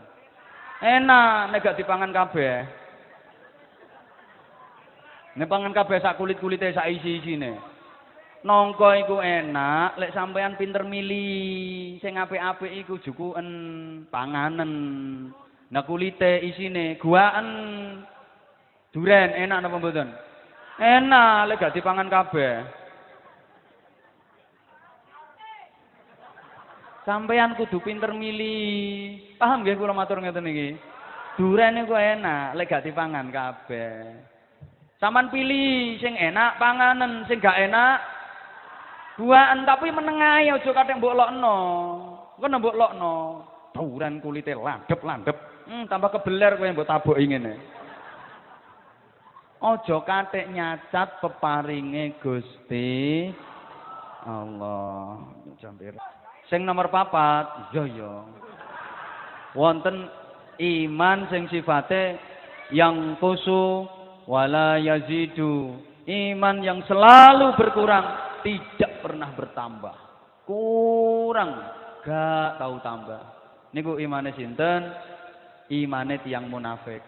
Enak nek gak dipangan kabeh. Nek pangan kabeh sak kulit-kulite sak isi-isine. Nongko iku enak lek sampean pinter milih sing apik-apik iku jukuken panganen. Nah kulite isine guaan. Duren enak napa mboten? Enak lek gak dipangan kabeh. Sampeyan kudu pinter milih. Paham nggih kula matur ngeten iki? Duren iku enak, lek gak dipangan kabeh. Saman pilih sing enak panganen, sing gak enak buahan tapi menengahi aja kathek mbok lokno. Ngono mbok lokno. Duren kulite landep-landep. Hmm, tambah kebeler kowe mbok tabuki ngene. Aja kathek nyacat peparinge Gusti Allah. Jampir. Sing nomor papat, iya ya. Wonten iman sing sifate yang kusu wala yazidu. Iman yang selalu berkurang, tidak pernah bertambah. Kurang, gak tahu tambah. Niku imane sinten? Imane tiang munafik.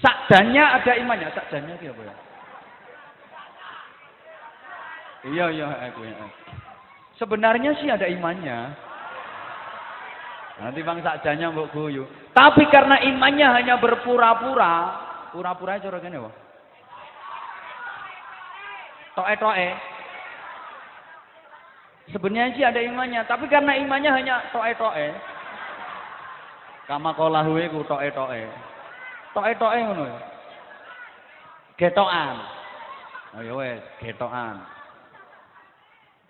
Sakdanya ada imannya, sakdanya itu apa ya? Iya iya aku ya. Sebenarnya sih ada imannya. Nanti bang sakjanya mbok guyu. Tapi karena imannya hanya berpura-pura, pura-pura cara kene wae. Toe-toe. Sebenarnya sih ada imannya, tapi karena imannya hanya toe-toe. Kama kolahu iku toe-toe. Toe-toe ngono. Getokan. Oh ya wes, getokan.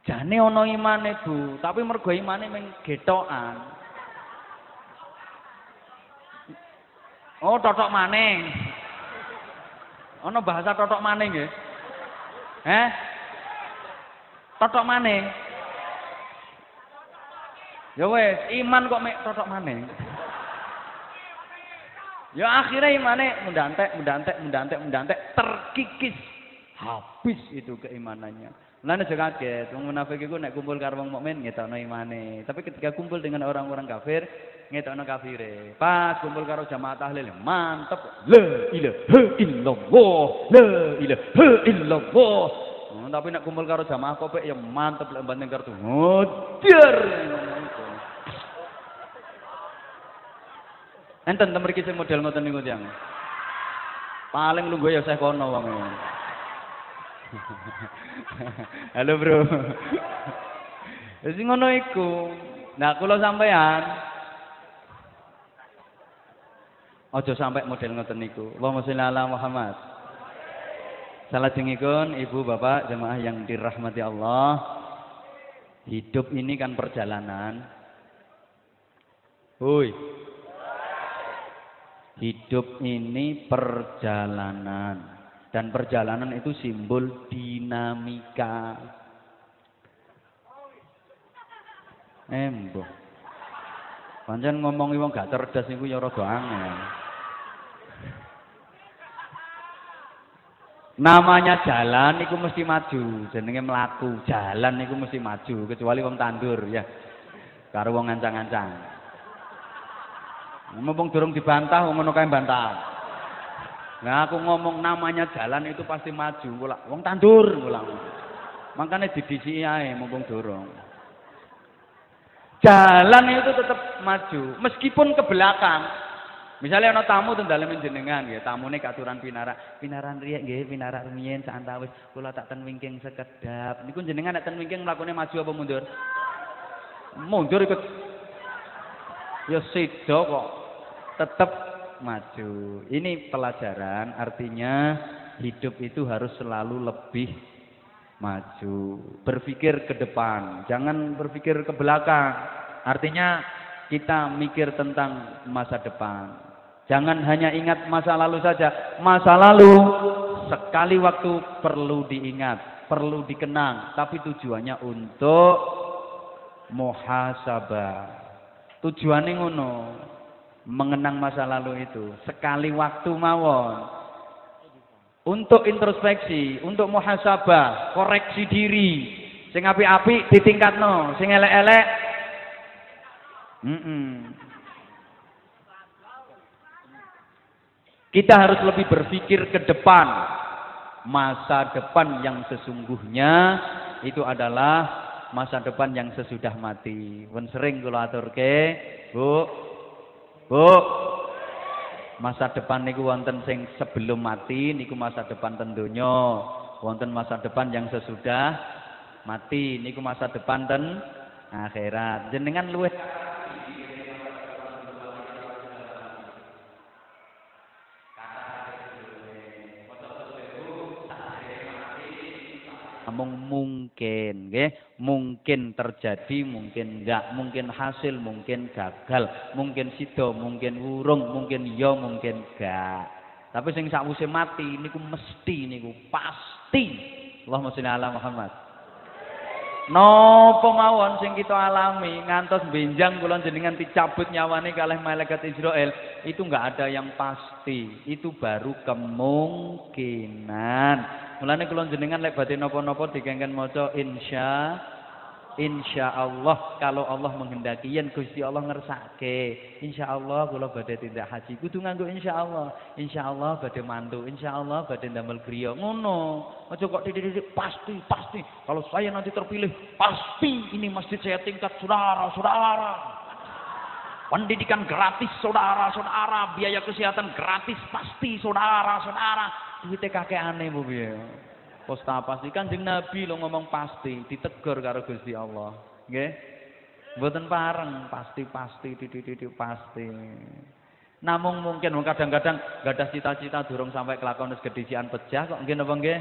Jane ana imane, Bu, tapi mergo imane mung getokan. Oh, totok maning. Ana bahasa totok maning nggih. Eh? Totok maning. Ya wes, iman kok mek totok maning. Ya akhirnya imane mendantek, mendantek, mendantek, mendantek, terkikis. Habis itu keimanannya. Lan aja kaget, wong munafik iku nek kumpul karo wong mukmin ngetokno imane. Tapi ketika kumpul dengan orang-orang kafir, ngetokno kafire. Pas kumpul karo jamaah tahlil, mantep. La ilaha illallah. La ilaha illallah. Tapi nek kumpul karo jamaah kopek ya mantep lek banding kartu. Ngoder. Enten temen mriki sing model ngoten niku tiyang. Paling lungguh ya saya kono wong Halo, Bro. Wis ngono iku. Nah, kula sampean Ojo sampai model ngoten niku. Allahumma sholli ala Muhammad. Salah jengikun ibu bapak jemaah yang dirahmati Allah. Hidup ini kan perjalanan. Hui. Hidup ini perjalanan. Dan perjalanan itu simbol dinamika. Embo. Pancen ngomong wong gak cerdas niku ya rada angel. Namanya jalan niku mesti maju, jenenge melaku. Jalan niku mesti maju, kecuali wong tandur ya. Karo wong ngancang-ngancang. Mumpung durung dibantah, ngono kae bantah. Nah aku ngomong namanya jalan itu pasti maju, wong tandur ngulang. Makanya didisi ae mumpung durung. Jalan itu tetap maju, meskipun ke belakang. Misalnya ana tamu teng dalem jenengan nggih, tamune katuran pinara. Pinaran riyen nggih, pinara rumiyin santawis kula tak ten wingking sekedap. Niku jenengan nek ten wingking maju apa mundur? Mundur ikut ya sida kok. Tetap maju. Ini pelajaran artinya hidup itu harus selalu lebih maju, berpikir ke depan, jangan berpikir ke belakang. Artinya kita mikir tentang masa depan. Jangan hanya ingat masa lalu saja. Masa lalu sekali waktu perlu diingat, perlu dikenang, tapi tujuannya untuk muhasabah. Tujuannya ngono, mengenang masa lalu itu sekali waktu mawon untuk introspeksi, untuk muhasabah, koreksi diri. Sing api-api ditingkatno, sing elek-elek mm -mm. Kita harus lebih berpikir ke depan. Masa depan yang sesungguhnya itu adalah masa depan yang sesudah mati. Pun sering kula aturke, Bu. Bu, masa depan niku wonten sing sebelum mati niku masa depan tentunya wonten masa depan yang sesudah mati niku masa depan ten akhirat. Jenengan luwih mung mungkin nggih. Mungkin terjadi mungkin enggak mungkin hasil mungkin gagal. Mungkin sido mungkin urung mungkin iya mungkin enggak tapi sing sakwise mati niku mesti niku pasti. Allahumma sholli ala Muhammad. Napa mawon sing kita alami ngantos benjang kula jenengan dicabut nyawane kalih malaikat Israel itu enggak ada yang pasti. Itu baru kemungkinan Mulane kula jenengan lek badhe napa-napa dikengken maca insya Insya Allah. Kalau Allah menghendaki yen Gusti Allah ngersake insya Allah kula badhe tindak haji. Kudu nganggo insya Allah. Insya Allah badhe mantu insya Allah badhe ndamel griya. Ngono. Aja kok titik-titik pasti pasti. Kalau saya nanti terpilih pasti ini masjid saya tingkat saudara-saudara Pendidikan gratis saudara-saudara, biaya kesehatan gratis pasti saudara-saudara. Duitnya kakek aneh bu ya. Posta pasti kanjeng Nabi lo ngomong pasti, ditegur karo Gusti Allah. Nggih. Mboten pareng, pasti-pasti titik-titik pasti. Namun mungkin kadang-kadang gak ada cita-cita durung sampai kelakon wis gedisian pecah kok nggih napa nggih?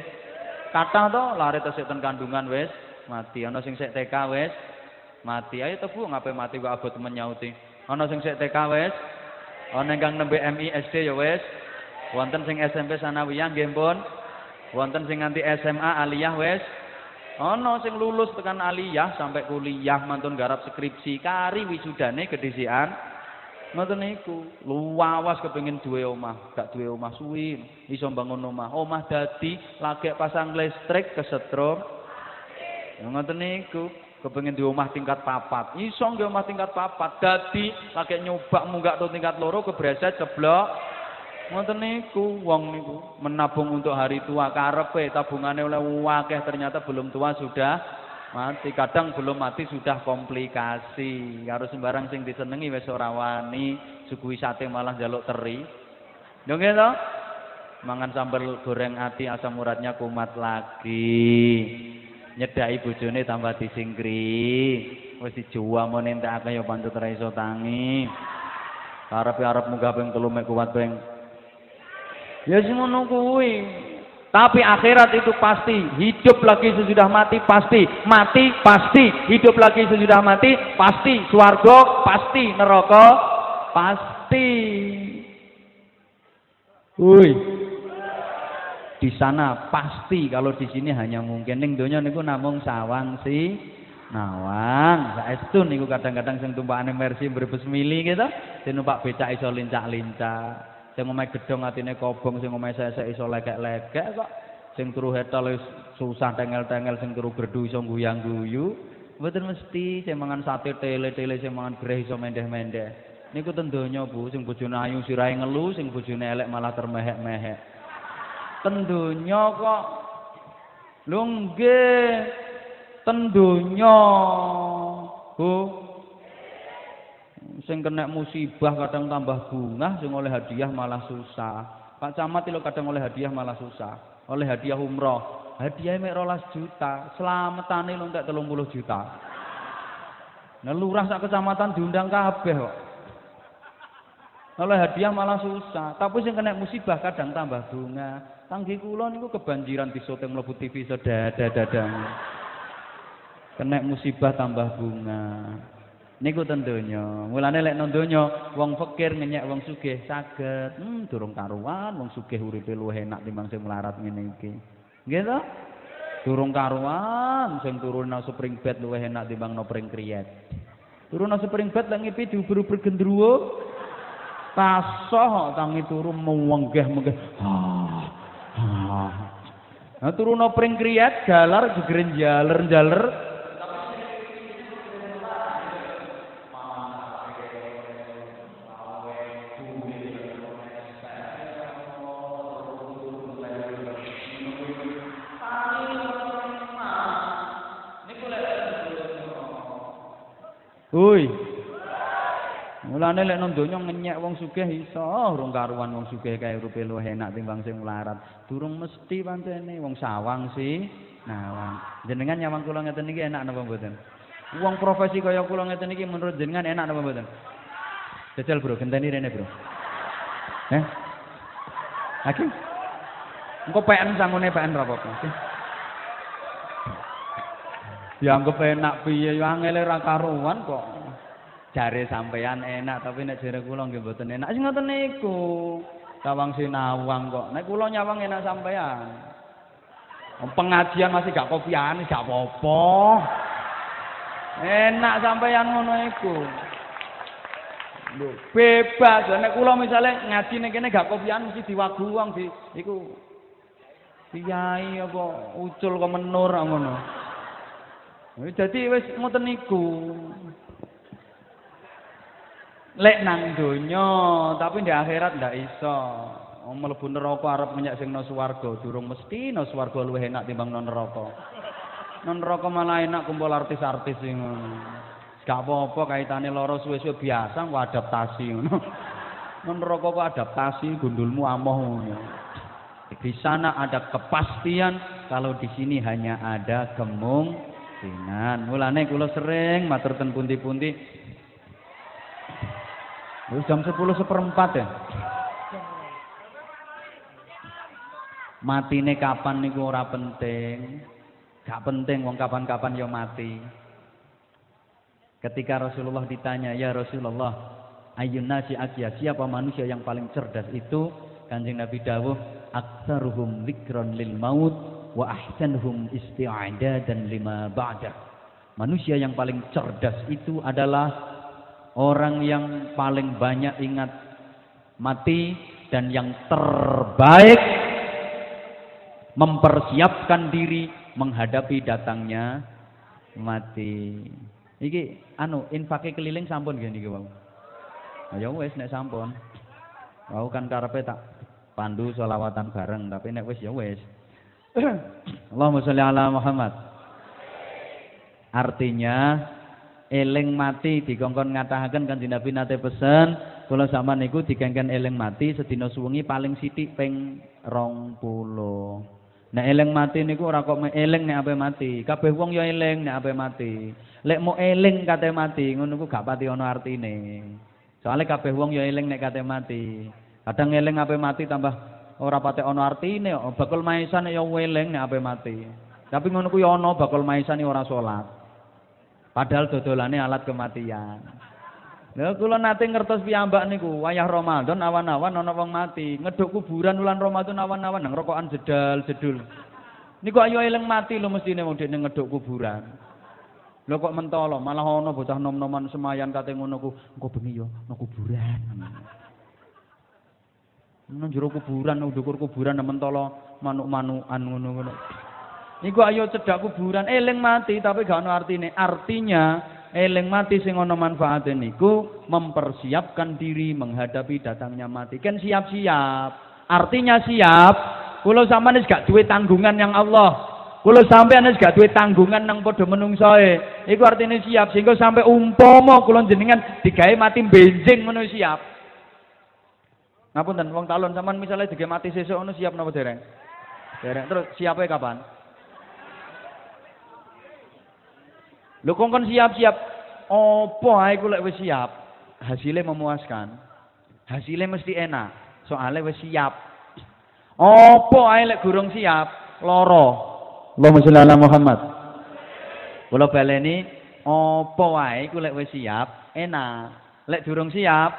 Kata to lari tesik ten kandungan wis mati. Ana sing sik TK wis mati. Ayo to Bu, ngapain mati kok abot menyauti. Ana sing sik TK wis. Ana ingkang nembe MI SD ya wis. Wonten sing SMP sanawiyah nggih pun. Wonten sing nganti SMA aliyah wis. Ana sing lulus tekan aliyah sampai kuliah mantun garap skripsi kari wisudane kedisian. Ngoten niku. Luawas kepengin duwe omah, gak duwe omah suwi, iso bangun omah. Omah dadi lagi pasang listrik kesetrum. Ngoten niku kepengen di rumah tingkat papat iso nggih omah tingkat papat dadi lagi nyoba munggah tuh tingkat loro kebreset ceblok Ngoten niku wong niku menabung untuk hari tua karepe tabungane oleh wakeh ternyata belum tua sudah mati. Kadang belum mati sudah komplikasi. Karo sembarang sing disenengi wis ora wani, suguhi sate malah jaluk teri. Yo to? Mangan sambal goreng ati asam uratnya kumat lagi. Nyedai bojone tambah disingkri. Wis dijuwa mau nentekake ya pantut ra iso tangi. Karepe arep munggah ping 3 mek kuat ping Ya ngono kuwi. Tapi akhirat itu pasti, hidup lagi sesudah mati pasti, mati pasti, hidup lagi sesudah mati pasti, swarga pasti, neraka pasti. Woi. Di sana pasti, kalau di sini hanya mungkin ning donya niku namung sawang si nawang. Saestu niku kadang-kadang sing tumpakane Mercy brebes mili gitu, sing numpak becak iso lincak-lincak. Sing omahe gedhong atine kobong, sing omahe sesek iso lekek-lekek kok. Sing turu hetol susah tengel-tengel, sing turu gerdu iso guyang-guyu. Mboten mesti sing mangan sate tele-tele, sing mangan greh iso mendeh-mendeh. Niku ten donya Bu, sing bojone ayu sirahe ngelu, sing bojone elek malah termehek-mehek. Ten donya kok lho nggih ten donya. Bu, sing kena musibah kadang tambah bunga sing oleh hadiah malah susah. Pak Camat itu kadang oleh hadiah malah susah. Oleh hadiah umroh. Hadiah mek rolas juta. Selamatane lu entek 30 juta. Nah lurah sak kecamatan diundang kabeh kok. Oleh hadiah malah susah. Tapi sing kena musibah kadang tambah bunga tanggi kula niku kebanjiran disoteng mlebu TV sedada-dadang. Kena musibah tambah bunga niku tentunya mulane lek nang donya wong fakir ngenyek wong sugih saged. Hmm durung karuan wong sugih uripe luwih enak timbang sing melarat ngene iki. Nggih to? Durung karuan sing turun nang spring bed luwih enak timbang no pring kriyet turun nang spring bed lek ngipi diuber-uber gendruwo. Tasoh tangi turu menggeh-menggeh. Nah turun no pring kriyet jalar gegeren jaler-jaler Woi. Mulane lek nang donya ngenyek wong sugih iso, urung karuan wong sugih kae uripe luwih enak timbang sing melarat. Durung mesti pancene wong sawang sih. Nah, jenengan nyawang kula ngeten iki enak napa mboten? Wong profesi kaya kula ngeten iki menurut jenengan enak napa mboten? Jajal Bro, genteni rene Bro. Eh? Lagi? Engko PN sangune PN ra apa-apa. dianggap enak piye yo angele ra karuan kok jare sampean enak tapi nek jare kula nggih mboten enak. Sing ngoten niku. Sawang sinawang kok. Nek kula nyawang enak sampean pengajian masih gak kopian gak apa-apa. Enak sampean ngono iku. Bebas. Nek kula misale ngaji ning kene gak kopian mesti diwagu wong di iku. Kiai apa ucul kok menur ngono. Jadi wis ngoten niku. Lek nang donya, tapi di akhirat ndak iso. Wong mlebu neraka arep menyek sing nang swarga, durung mesti nang swarga luwih enak timbang nang neraka. Nang neraka malah enak kumpul artis-artis sing. Gak apa-apa kaitane lara suwe-suwe biasa adaptasi ngono. Nang neraka kok adaptasi gundulmu amoh ngono. Di sana ada kepastian, kalau di sini hanya ada kemung Sinan, mulane kula sering matur ten pundi-pundi. Wis jam 10 seperempat ya. Matine kapan niku ora penting. Gak penting wong kapan-kapan ya mati. Ketika Rasulullah ditanya, "Ya Rasulullah, ayun nasi akia, siapa manusia yang paling cerdas itu?" Kanjeng Nabi dawuh, "Aktsaruhum dzikran lil maut wa ahsanhum isti'adadan lima ba'da. Manusia yang paling cerdas itu adalah orang yang paling banyak ingat mati dan yang terbaik mempersiapkan diri menghadapi datangnya mati. Iki anu infake keliling sampun gini iki, Bang. Ya wis nek sampun. Aku kan karepe tak pandu selawatan bareng, tapi nek wis ya wis. Allahumma sholli ala Muhammad. Artinya eling mati dikongkon ngatahaken Kanjeng Nabi nate pesen kula zaman niku dikengken eling mati sedina suwengi paling sithik ping 20. Nek eling mati niku ora kok eling nek ape mati. Kabeh wong ya eling nek ape mati. Lek mau eling kate mati ngono ku gak pati ana artine. Soale kabeh wong ya eling nek kate mati. Kadang eling ape mati tambah ora pati ana artine bakul maisan ya eling nek ape mati. Tapi ngono ku ya ana bakul maisan ora salat. Padahal dodolane alat kematian. Lha kula nate ngertos piyambak niku, wayah Ramadan awan-awan ana wong mati, ngeduk kuburan bulan Ramadan awan-awan nang rokokan jedal jedul. Niku ayo eling mati lho mestine wong dene ngeduk kuburan. Lho kok mentolo, malah ana bocah nom-noman semayan kate ngono ku, engko bengi yo nang kuburan. Nang jero kuburan, nang dukur kuburan mentolo manuk-manukan ngono-ngono. Niku ayo cedak kuburan, eling mati tapi gak ono artine. Artinya eling mati sing ono manfaate niku mempersiapkan diri menghadapi datangnya mati. Kan siap-siap. Artinya siap. Kulo sampean gak duwe tanggungan yang Allah. Kulo sampean wis gak duwe tanggungan nang padha menungsoe. Iku artinya siap sehingga sampai umpama kulo jenengan digawe mati benjing ngono siap. Ngapunten wong talon sampean misalnya digawe mati sesuk ngono siap napa dereng? Dereng. Terus siapnya kapan? Kongkon siap-siap. Apa ae ku lek wis siap, hasilnya memuaskan. Hasilnya mesti enak. Soalnya wis siap. Apa ae lek gurung siap, loro. Allahumma sholli ala Muhammad. Kula baleni apa wae ku lek wis siap, enak. Lek durung siap,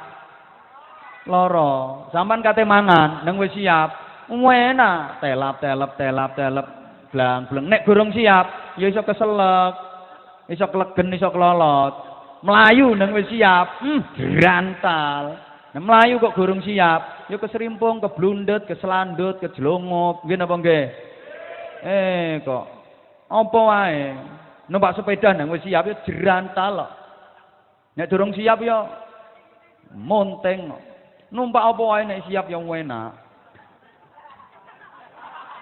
loro. Sampan kate mangan, nang wis siap, enak. Telap telap telap telap blang blang. Nek gurung siap, ya iso keselek iso klegen iso kelolot. Melayu nang wis siap. Hmm grantal nah, melayu kok gurung siap? Ya keserimpung keblundet keselandut kejelongup nggih napa nggih? Eh kok. Apa wae? Numpak sepeda nang wis siap ya jerantal kok. Nek durung siap ya monteng numpak apa wae nek siap yang enak.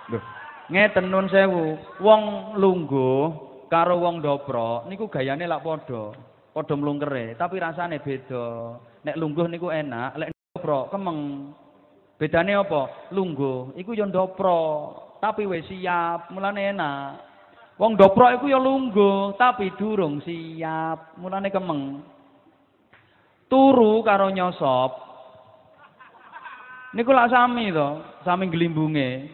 Loh, ngeten nun sewu. Wong lungguh karo wong dobro niku gayane lak padha padha mlungkere tapi rasane beda. Nek lungguh niku enak lek dobro kemeng. Bedane apa? Lungguh iku ya ndopro tapi wis siap mulane enak. Wong dobro iku ya lungguh tapi durung siap mulane kemeng. Turu karo nyosop. Niku lak sami to sami glimbunge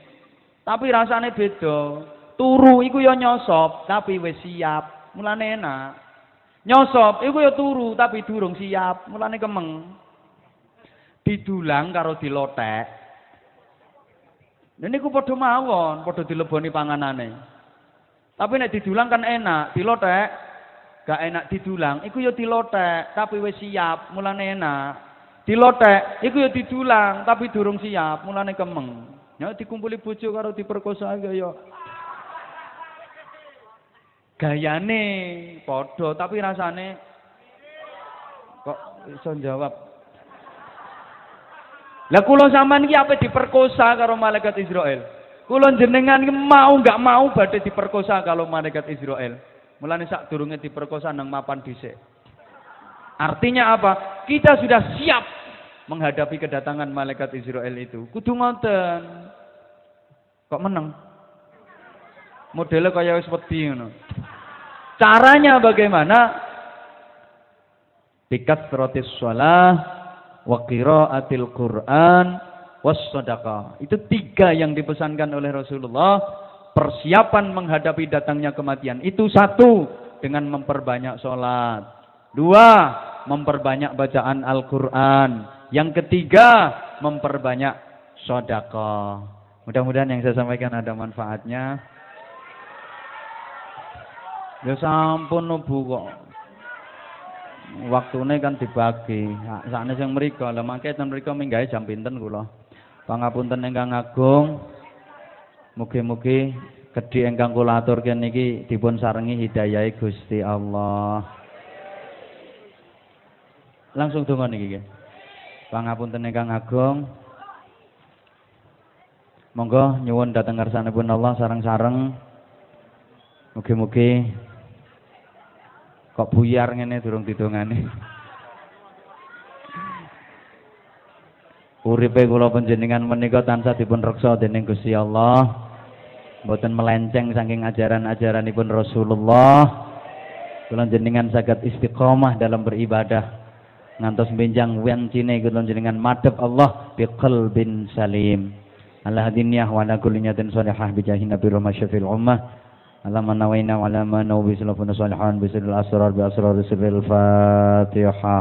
tapi rasane beda Turu iku ya nyosop tapi wis siap, mulane enak. Nyosop iku ya turu tapi durung siap, mulane kemeng. Didulang karo dilotek. Niku padha mawon, padha dileboni panganane. Tapi nek didulang kan enak, dilotek gak enak didulang, iku ya dilotek tapi wis siap, mulane enak. Dilotek iku ya didulang tapi durung siap, mulane kemeng. Ya dikumpuli bojo karo diperkosa ya gayane padha tapi rasane kok iso jawab lah kula sampean iki ape diperkosa karo malaikat Israel kula jenengan mau nggak mau badhe diperkosa kalau malaikat Israel mulane sak durunge diperkosa nang mapan dhisik. Artinya apa? Kita sudah siap menghadapi kedatangan malaikat Israel itu. Kudu ngoten. Kok meneng? Modelnya kaya wis wedi ngono Caranya bagaimana? Bikathratis shalah wa qiraatil Qur'an was sadaqah. Itu tiga yang dipesankan oleh Rasulullah. Persiapan menghadapi datangnya kematian. Itu satu dengan memperbanyak sholat. Dua, memperbanyak bacaan Al-Quran. Yang ketiga, memperbanyak sodako. Mudah-mudahan yang saya sampaikan ada manfaatnya. Ya sampun nubu kok. Waktune kan dibagi. Sakne sing mriku, lha mangke ten mriku minggahe jam pinten kula. Pangapunten ingkang agung. Mugi-mugi gedhi ingkang kula aturke niki dipun sarengi hidayahe Gusti Allah. Langsung donga niki nggih. Pangapunten ingkang agung. Monggo nyuwun dhateng ngarsanipun Allah sareng-sareng. Mugi-mugi kok buyar ngene durung didongane. Uripe kula panjenengan menika tansah dipun reksa dening Gusti Allah. Mboten melenceng saking ajaran-ajaranipun Rasulullah. Kula jenengan saged istiqomah dalam beribadah. Ngantos benjang wancine kula jenengan madhep Allah biqalbin salim. Ala hadiniyah wa ala kulli niyatin salihah bi jahin nabi Muhammad syafi'il ummah. على نوينا وعلى ما نوي بسلفنا صالحان بسر الأسرار بأسرار سر الفاتحة.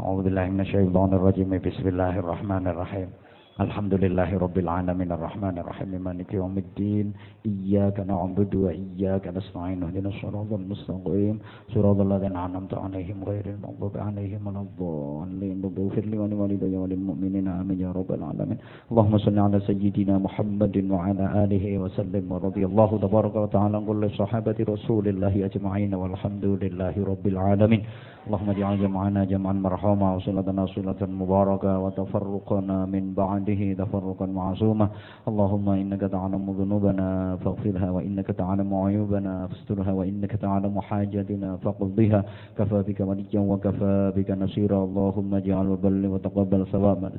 أعوذ بالله من الشيطان الرجيم. بسم الله الرحمن الرحيم. Alhamdulillahi Rabbil Alamin Ar-Rahman Ar-Rahim Maliki Yawmiddin. Iyaka na'budu wa iyaka nasta'in. Ihdinas siratal mustaqim. Siratal ladzina an'amta 'alaihim ghairil maghdubi 'alaihim waladdallin Rabbi ighfir li wa li walidayya wa lil mu'minina. Amin ya rabbal alamin. Allahumma salli 'ala sayyidina Muhammadin wa 'ala alihi wa sallim. Wa radiyallahu tabaraka wa ta'ala kulli sahabati Rasulillah ajma'in. Walhamdulillahi rabbil alamin. Allahumma ja'al jam'ana jam'an marhama wa sulatana sulatan wa tafarruqana min ba'd بعده تفرقا معصوما. اللهم إنك تعلم ذنوبنا فاغفرها وإنك تعلم عيوبنا فاسترها وإنك تعلم حاجتنا فاقضها كفى بك وليا وكفى بك نصيرا. اللهم اجعل وبلغ وتقبل ثواب ما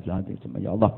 يا الله.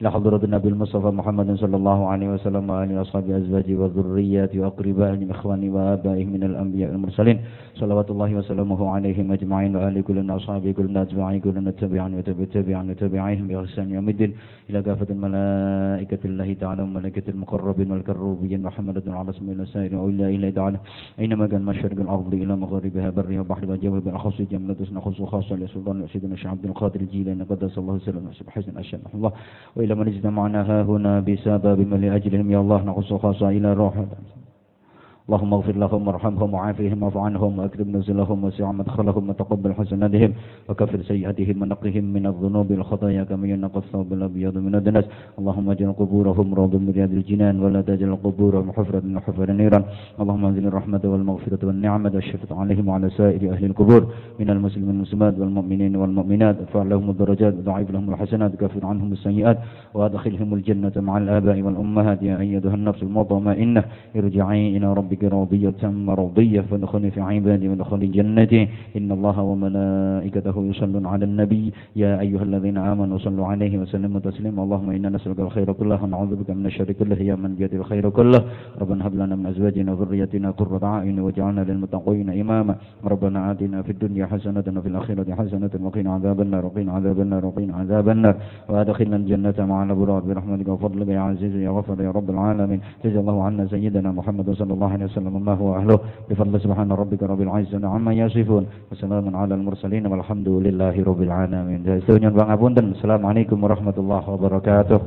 إلى حضرة النبي المصطفى محمد صلى الله عليه وسلم وآله وأصحابه أزواجه وذرياته وأقربائه إخواني وآبائه من الأنبياء المرسلين صلوات الله وسلامه عليهم أجمعين. وآل كل أصحابه كل أتباعه كل تبعا وتبعا وتبعهم بإحسان يوم الدين. إلى كافة الملائكة الله تعالى وملائكة المقربين والكروبين محمد على الله سائر وإلا إلى تعالى. أينما كان مشرق الأرض إلى مغاربها برها وبحرها وجوها بالأخص جملة نخص خاصة لسلطان سيدنا الشيخ عبد القادر الجيلاني قدس الله سلم حسن أشهد الله. وإلى من اجتمعنا ها هنا بسبب من لأجلهم يا الله نقص خاصة إلى روح اللهم اغفر لهم وارحمهم وعافهم واعف عنهم واكرم نزلهم وسع مدخلهم وتقبل حسناتهم وكفر سيئاتهم ونقهم من الذنوب والخطايا كما ينقى الثوب الابيض من الدنس. اللهم اجعل قبورهم روضا من رياض الجنان ولا تجعل قبورهم حفرة من حفر النيران. اللهم انزل الرحمة والمغفرة والنعمة والشفاء عليهم وعلى سائر أهل القبور من المسلمين والمسلمات والمؤمنين والمؤمنات. ارفع لهم الدرجات وضعيف لهم الحسنات وكفر عنهم السيئات وادخلهم الجنة مع الآباء والأمهات. يا أيتها النفس المطمئنة ارجعي إلى ربك ربك راضية مرضية فادخلي في عبادي وادخلي جنتي. إن الله وملائكته يصلون على النبي. يا أيها الذين آمنوا صلوا عليه وسلموا تسليما. اللهم إنا نسألك الخير كله ونعوذ بك من الشر كله. يا من بيده الخير كله. ربنا هب لنا من أزواجنا وذريتنا قرة أعين واجعلنا للمتقين إماما. ربنا آتنا في الدنيا حسنة وفي الآخرة حسنة وقنا عذاب النار. وقنا عذاب النار. وقنا عذاب النار. وأدخلنا الجنة مع الأبرار برحمتك. وفضلك يا عزيز يا غفر يا رب العالمين. جزا الله عنا سيدنا محمد صلى الله عليه وسلم الله وأهله بفضل سبحان ربك رب العزة عما يصفون وسلام على المرسلين والحمد لله رب العالمين. Sedaya pangapunten. Assalamualaikum warahmatullahi wabarakatuh.